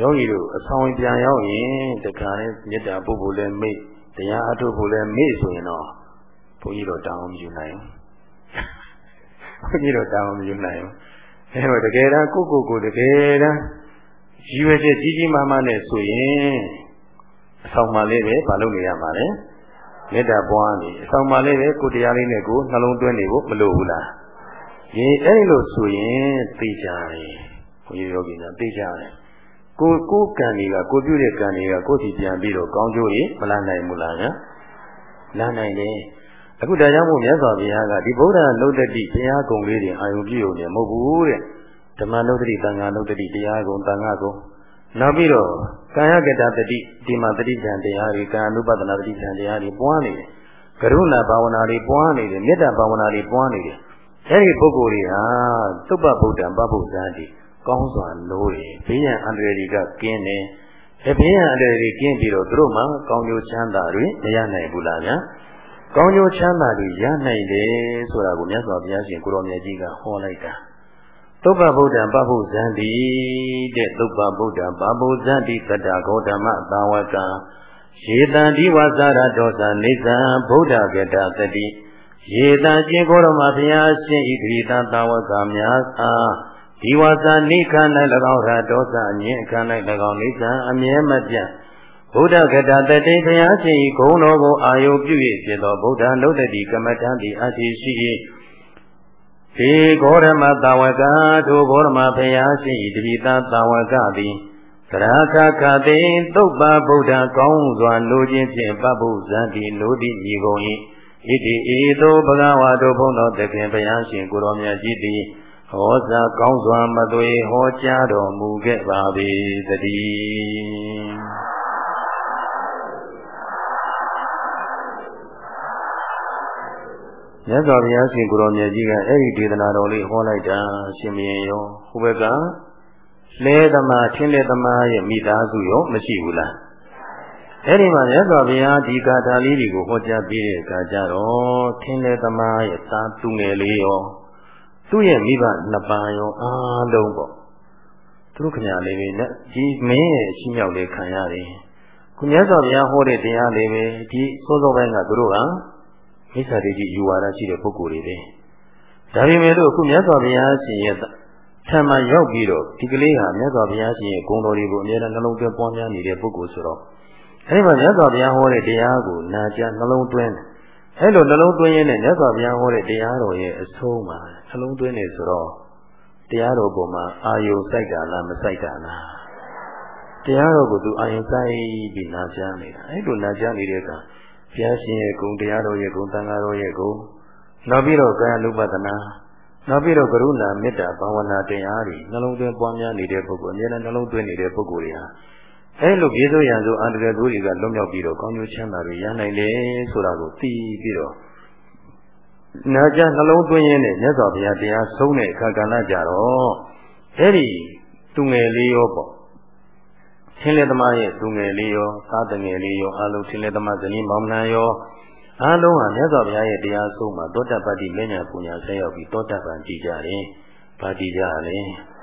ယောဂီတို့အဆောင်ပြန်ရောက်ရင်တခါလေမေတ္တာပုဂ္ဂိုလ်လည်းမိတ်တရားအထုတ်ဖို့လည်းမေ့ဆိုရင်တော့ဘုန်းကြီးတို့တောင်းမယူနိုင်ဘူးဘုန်းကြီးတို့တောင်းမယူနိုင်ဘူးအဲတော့တကယ်တမ်းကိုကိုကိုတကယ်တမ်းရည်ရွယ်ချက်ကြီးကြီးမားမားနဲ့ဆိုရင်အဆောင်မှလေးပဲမလုပ်နေရမှာလေမေတ္တာပွားနေအဆောင်မှလေးပဲကိုတရားလေးနဲ့ကိုနှလုံးသွင်းနေဖို့မလိုဘူးလားဒီအဲ့လိုဆိုရင်သိကြတယ်ဘုန်းကြီးယောဂီများသိကြတယ် ကိုကိုကံတွေကကိုပြုတဲ့ကံတွေကကိုစီပြန်ပြီးတော့ကောင်းကျိုးတွေမလာနိုင်ဘူးလားညာလာနိုင်တယ်အခုဒါကြောင့်မို့မြတ်စွာဘုရားကဒီဗုဒ္ဓနုဒ္ဒတိတရားကုံလေးတွေအာယုပြုရုံနဲ့မဟုတ်ဘူးတဲ့ဓမ္မနုဒ္ဒတိသံဃာနုဒ္ဒတိတရားကုံသံဃာကုံနောက်ပြီးတော့ကာယကတတတိဒီမှာတတိပံတရားတွေကာနုပဒနာတတိပံတရားတွေပွားနေတယ်ကရုဏာဘာဝနာတွေပွားနေတယ်မေတ္တာဘာဝနာတွေပွားနေတယ်အဲဒီပုဂ္ဂိုလ်တွေဟာသုပ္ပဗုဒ္ဓံပဗုဒ္ဓံတိ ကောင်းစွာလို့ရဘေးရန်အန္တရာယ်တွေကကင်းတယ်အဘေးရန်အန္တရာယ်တွေကင်းပြီးတော့သူတို့မှကောင်းကျိုးချမ်းသာတွေမရနိုင်ဘူးလားဗျာကောင်းကျိုးချမ်းသာတွေရနိုင်တယ်ဆိုတာကိုမြတ်စွာဘုရားရှင်ကိုရောင်မြတ်ကြီးကဟောလိုက်တာသုဘဗုဒ္ဓံပဗုဇံတိတဲ့သုဘဗုဒ္ဓံပဗုဇံတိသတ္တဂေါတမသာဝကယေတံဒီဝဇာရဒောသနေသံဗုဒ္ဓဂတတတိယေတံကျင်ကိုရမဘုရားရှင်ဣတိတသာဝကများအား ဒီဝဇာနိခန္ဓ၎င်းရာဒောသအငြင်းခန္ဓ၎င်းနိသံအမြဲမပြတ်ဗုဒ္ဓဂတတတိဘုရားရှင်၏ဂုဏ်တော်ကိုအာယုပြု၍ဖြစ်သောဗုဒ္ဓနုတ္တိကမ္မထံသည်အတ္တိရှိ၏ဒီဂေါရမတာဝကထိုဂေါရမဘုရားရှင်၏တပိသတာဝကသည်သရခခတိသုပ္ပဗုဒ္ဓကောင်းစွာလိုခြင်းဖြင့်ပပုဇံတိလိုတိညီကုန်၏ဣတိဤသို့ဘဂဝါတို့ဘုန်းတော်သခင်ဘုရားရှင်ကိုရောမြတ်ကြီးသည် ဟောစာကောင်းစွာမသွေဟောကြားတော်မူခဲ့ပါ၏တည်းမြတ်စွာဘုရားရှင်ကိုရောမြတ်ကြီးကအဲ့ဒီဒေသနာတော်လေးဟောလိုက်တာရှင်မင်းရောဟိုဘက်ကလဲသမားထင်းလဲသမားရဲ့မိသားစုရောမရှိဘူးလားအဲ့ဒီမှာမြတ်စွာဘုရားဒီကာထာလေးတွေကိုဟောကြားပေးတဲ့အခါကျတော့ထင်းလဲသမားရဲ့သားသူငယ်လေးရော သူ့ရဲ့မိဘနှစ်ပါးရောအားလုံးပေါ့သူတို့ခင်ဗျာလေးပဲနဲ့ဒီမင်းရဲ့အချင်းမြောက်လေးခံရတယ်ခုမြတ်စွာဘုရားဟောတဲ့တရားလေးပဲဒီစောစောပိုင်းကသူတို့ဟာမိစ္ဆာဒိဋ္ဌိယူဝါဒရှိတဲ့ပုဂ္ဂိုလ်တွေပဲဒါပေမဲ့လို့အခုမြတ်စွာဘုရားရှင်ရဲ့ဆံမှာရောက်ပြီးတော့ဒီကလေးဟာမြတ်စွာဘုရားရှင်ရဲ့ဂုဏ်တော်တွေကိုအမြဲတမ်းနှလုံးသွင်းပွားများနေတဲ့ပုဂ္ဂိုလ်ဆိုတော့အဲဒီမှာမြတ်စွာဘုရားဟောတဲ့တရားကိုနာကြားနှလုံးသွင်းတယ် အဲလိုနှလုံးသွင်းရင်းနဲ့မြတ်စွာဘုရားဟောတဲ့တရားတော်ရဲ့အဆုံးမှာနှလုံးသွင်းနေဆိုတော့တရားတော်ပေါ်မှာအာယုစိုက်တာလားမစိုက်တာလားတရားတော်ကိုသူအာယုစိုက်ပြီးနာကြားနေတာအဲလိုနာကြားနေတဲ့အခါဘုရားရှင်ရဲ့ဂုဏ်တရားတော်ရဲ့ဂုဏ်သံဃာတော်ရဲ့ဂုဏ်နောက်ပြီးတော့ကာယ ानु ပဒနာနောက်ပြီးတော့ကရုဏာမေတ္တာဘာဝနာတရားတွေနှလုံးသွင်းပွားများနေတဲ့ပုဂ္ဂိုလ်အများနဲ့နှလုံးသွင်းနေတဲ့ပုဂ္ဂိုလ်တွေဟာ အဲလိုပြေစိုးရန်ဆိုအန္တရာယ်တို့တွေကလွတ်မြောက်ပြီးတော့ကောင်းကျိုးချမ်းသာတွေရနိုင်တယ်ဆိုတာကိုသိပြီးတော့နာကြနှလုံးသွင်းရင်းနဲ့မြတ်စွာဘုရားတရားဆုံးတဲ့အခါကဏ္ဍကြတော့အဲဒီသူငယ်လေးရောပေါ့သင်္လေသမားရဲ့သူငယ်လေးရောသားတငယ်လေးရောအလုံးသင်္လေသမားဇနီးမောင်နှံရောအားလုံးဟာမြတ်စွာဘုရားရဲ့တရားဆုံးမှာတောတပတ္တိမဉ္ဇဉ်ပူညာဆက်ရောက်ပြီးတောတပန်ကြည်ကြတယ်။ဘာကြည်ကြလဲ။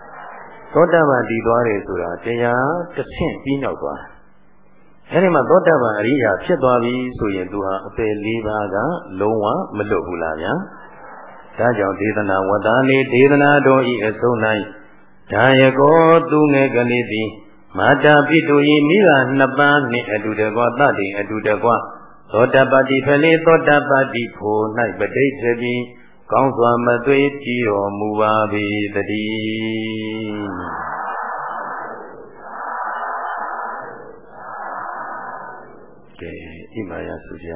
တောတပန်တည်သွားတယ်ဆိုတာတရားတစ်ဆင့်ပြီးနောက်သွား။အဲဒီမှာသောတပန်အရိယာဖြစ်သွားပြီဆိုရင်သူဟာအပယ်၄ပါးကလုံးဝမလွတ်ဘူးလားဗျာ။ဒါကြောင့်ဒေသနာဝတ္တလေးဒေသနာတော်ဤအဆုံး၌ဒါယကောသူငယ်ကလေးသည်မာတာပိတုဤမိဘနှစ်ပန်းနှင့်အတူတကွသတ္တိအတူတကွသောတပတ္တိဖလေသောတပတ္တိဖို့၌ပဋိစ္စတိ ကောင်းစွာမသွေးကြည်တော်မူပါ၏တည်းကဲဣမာယဆုကြ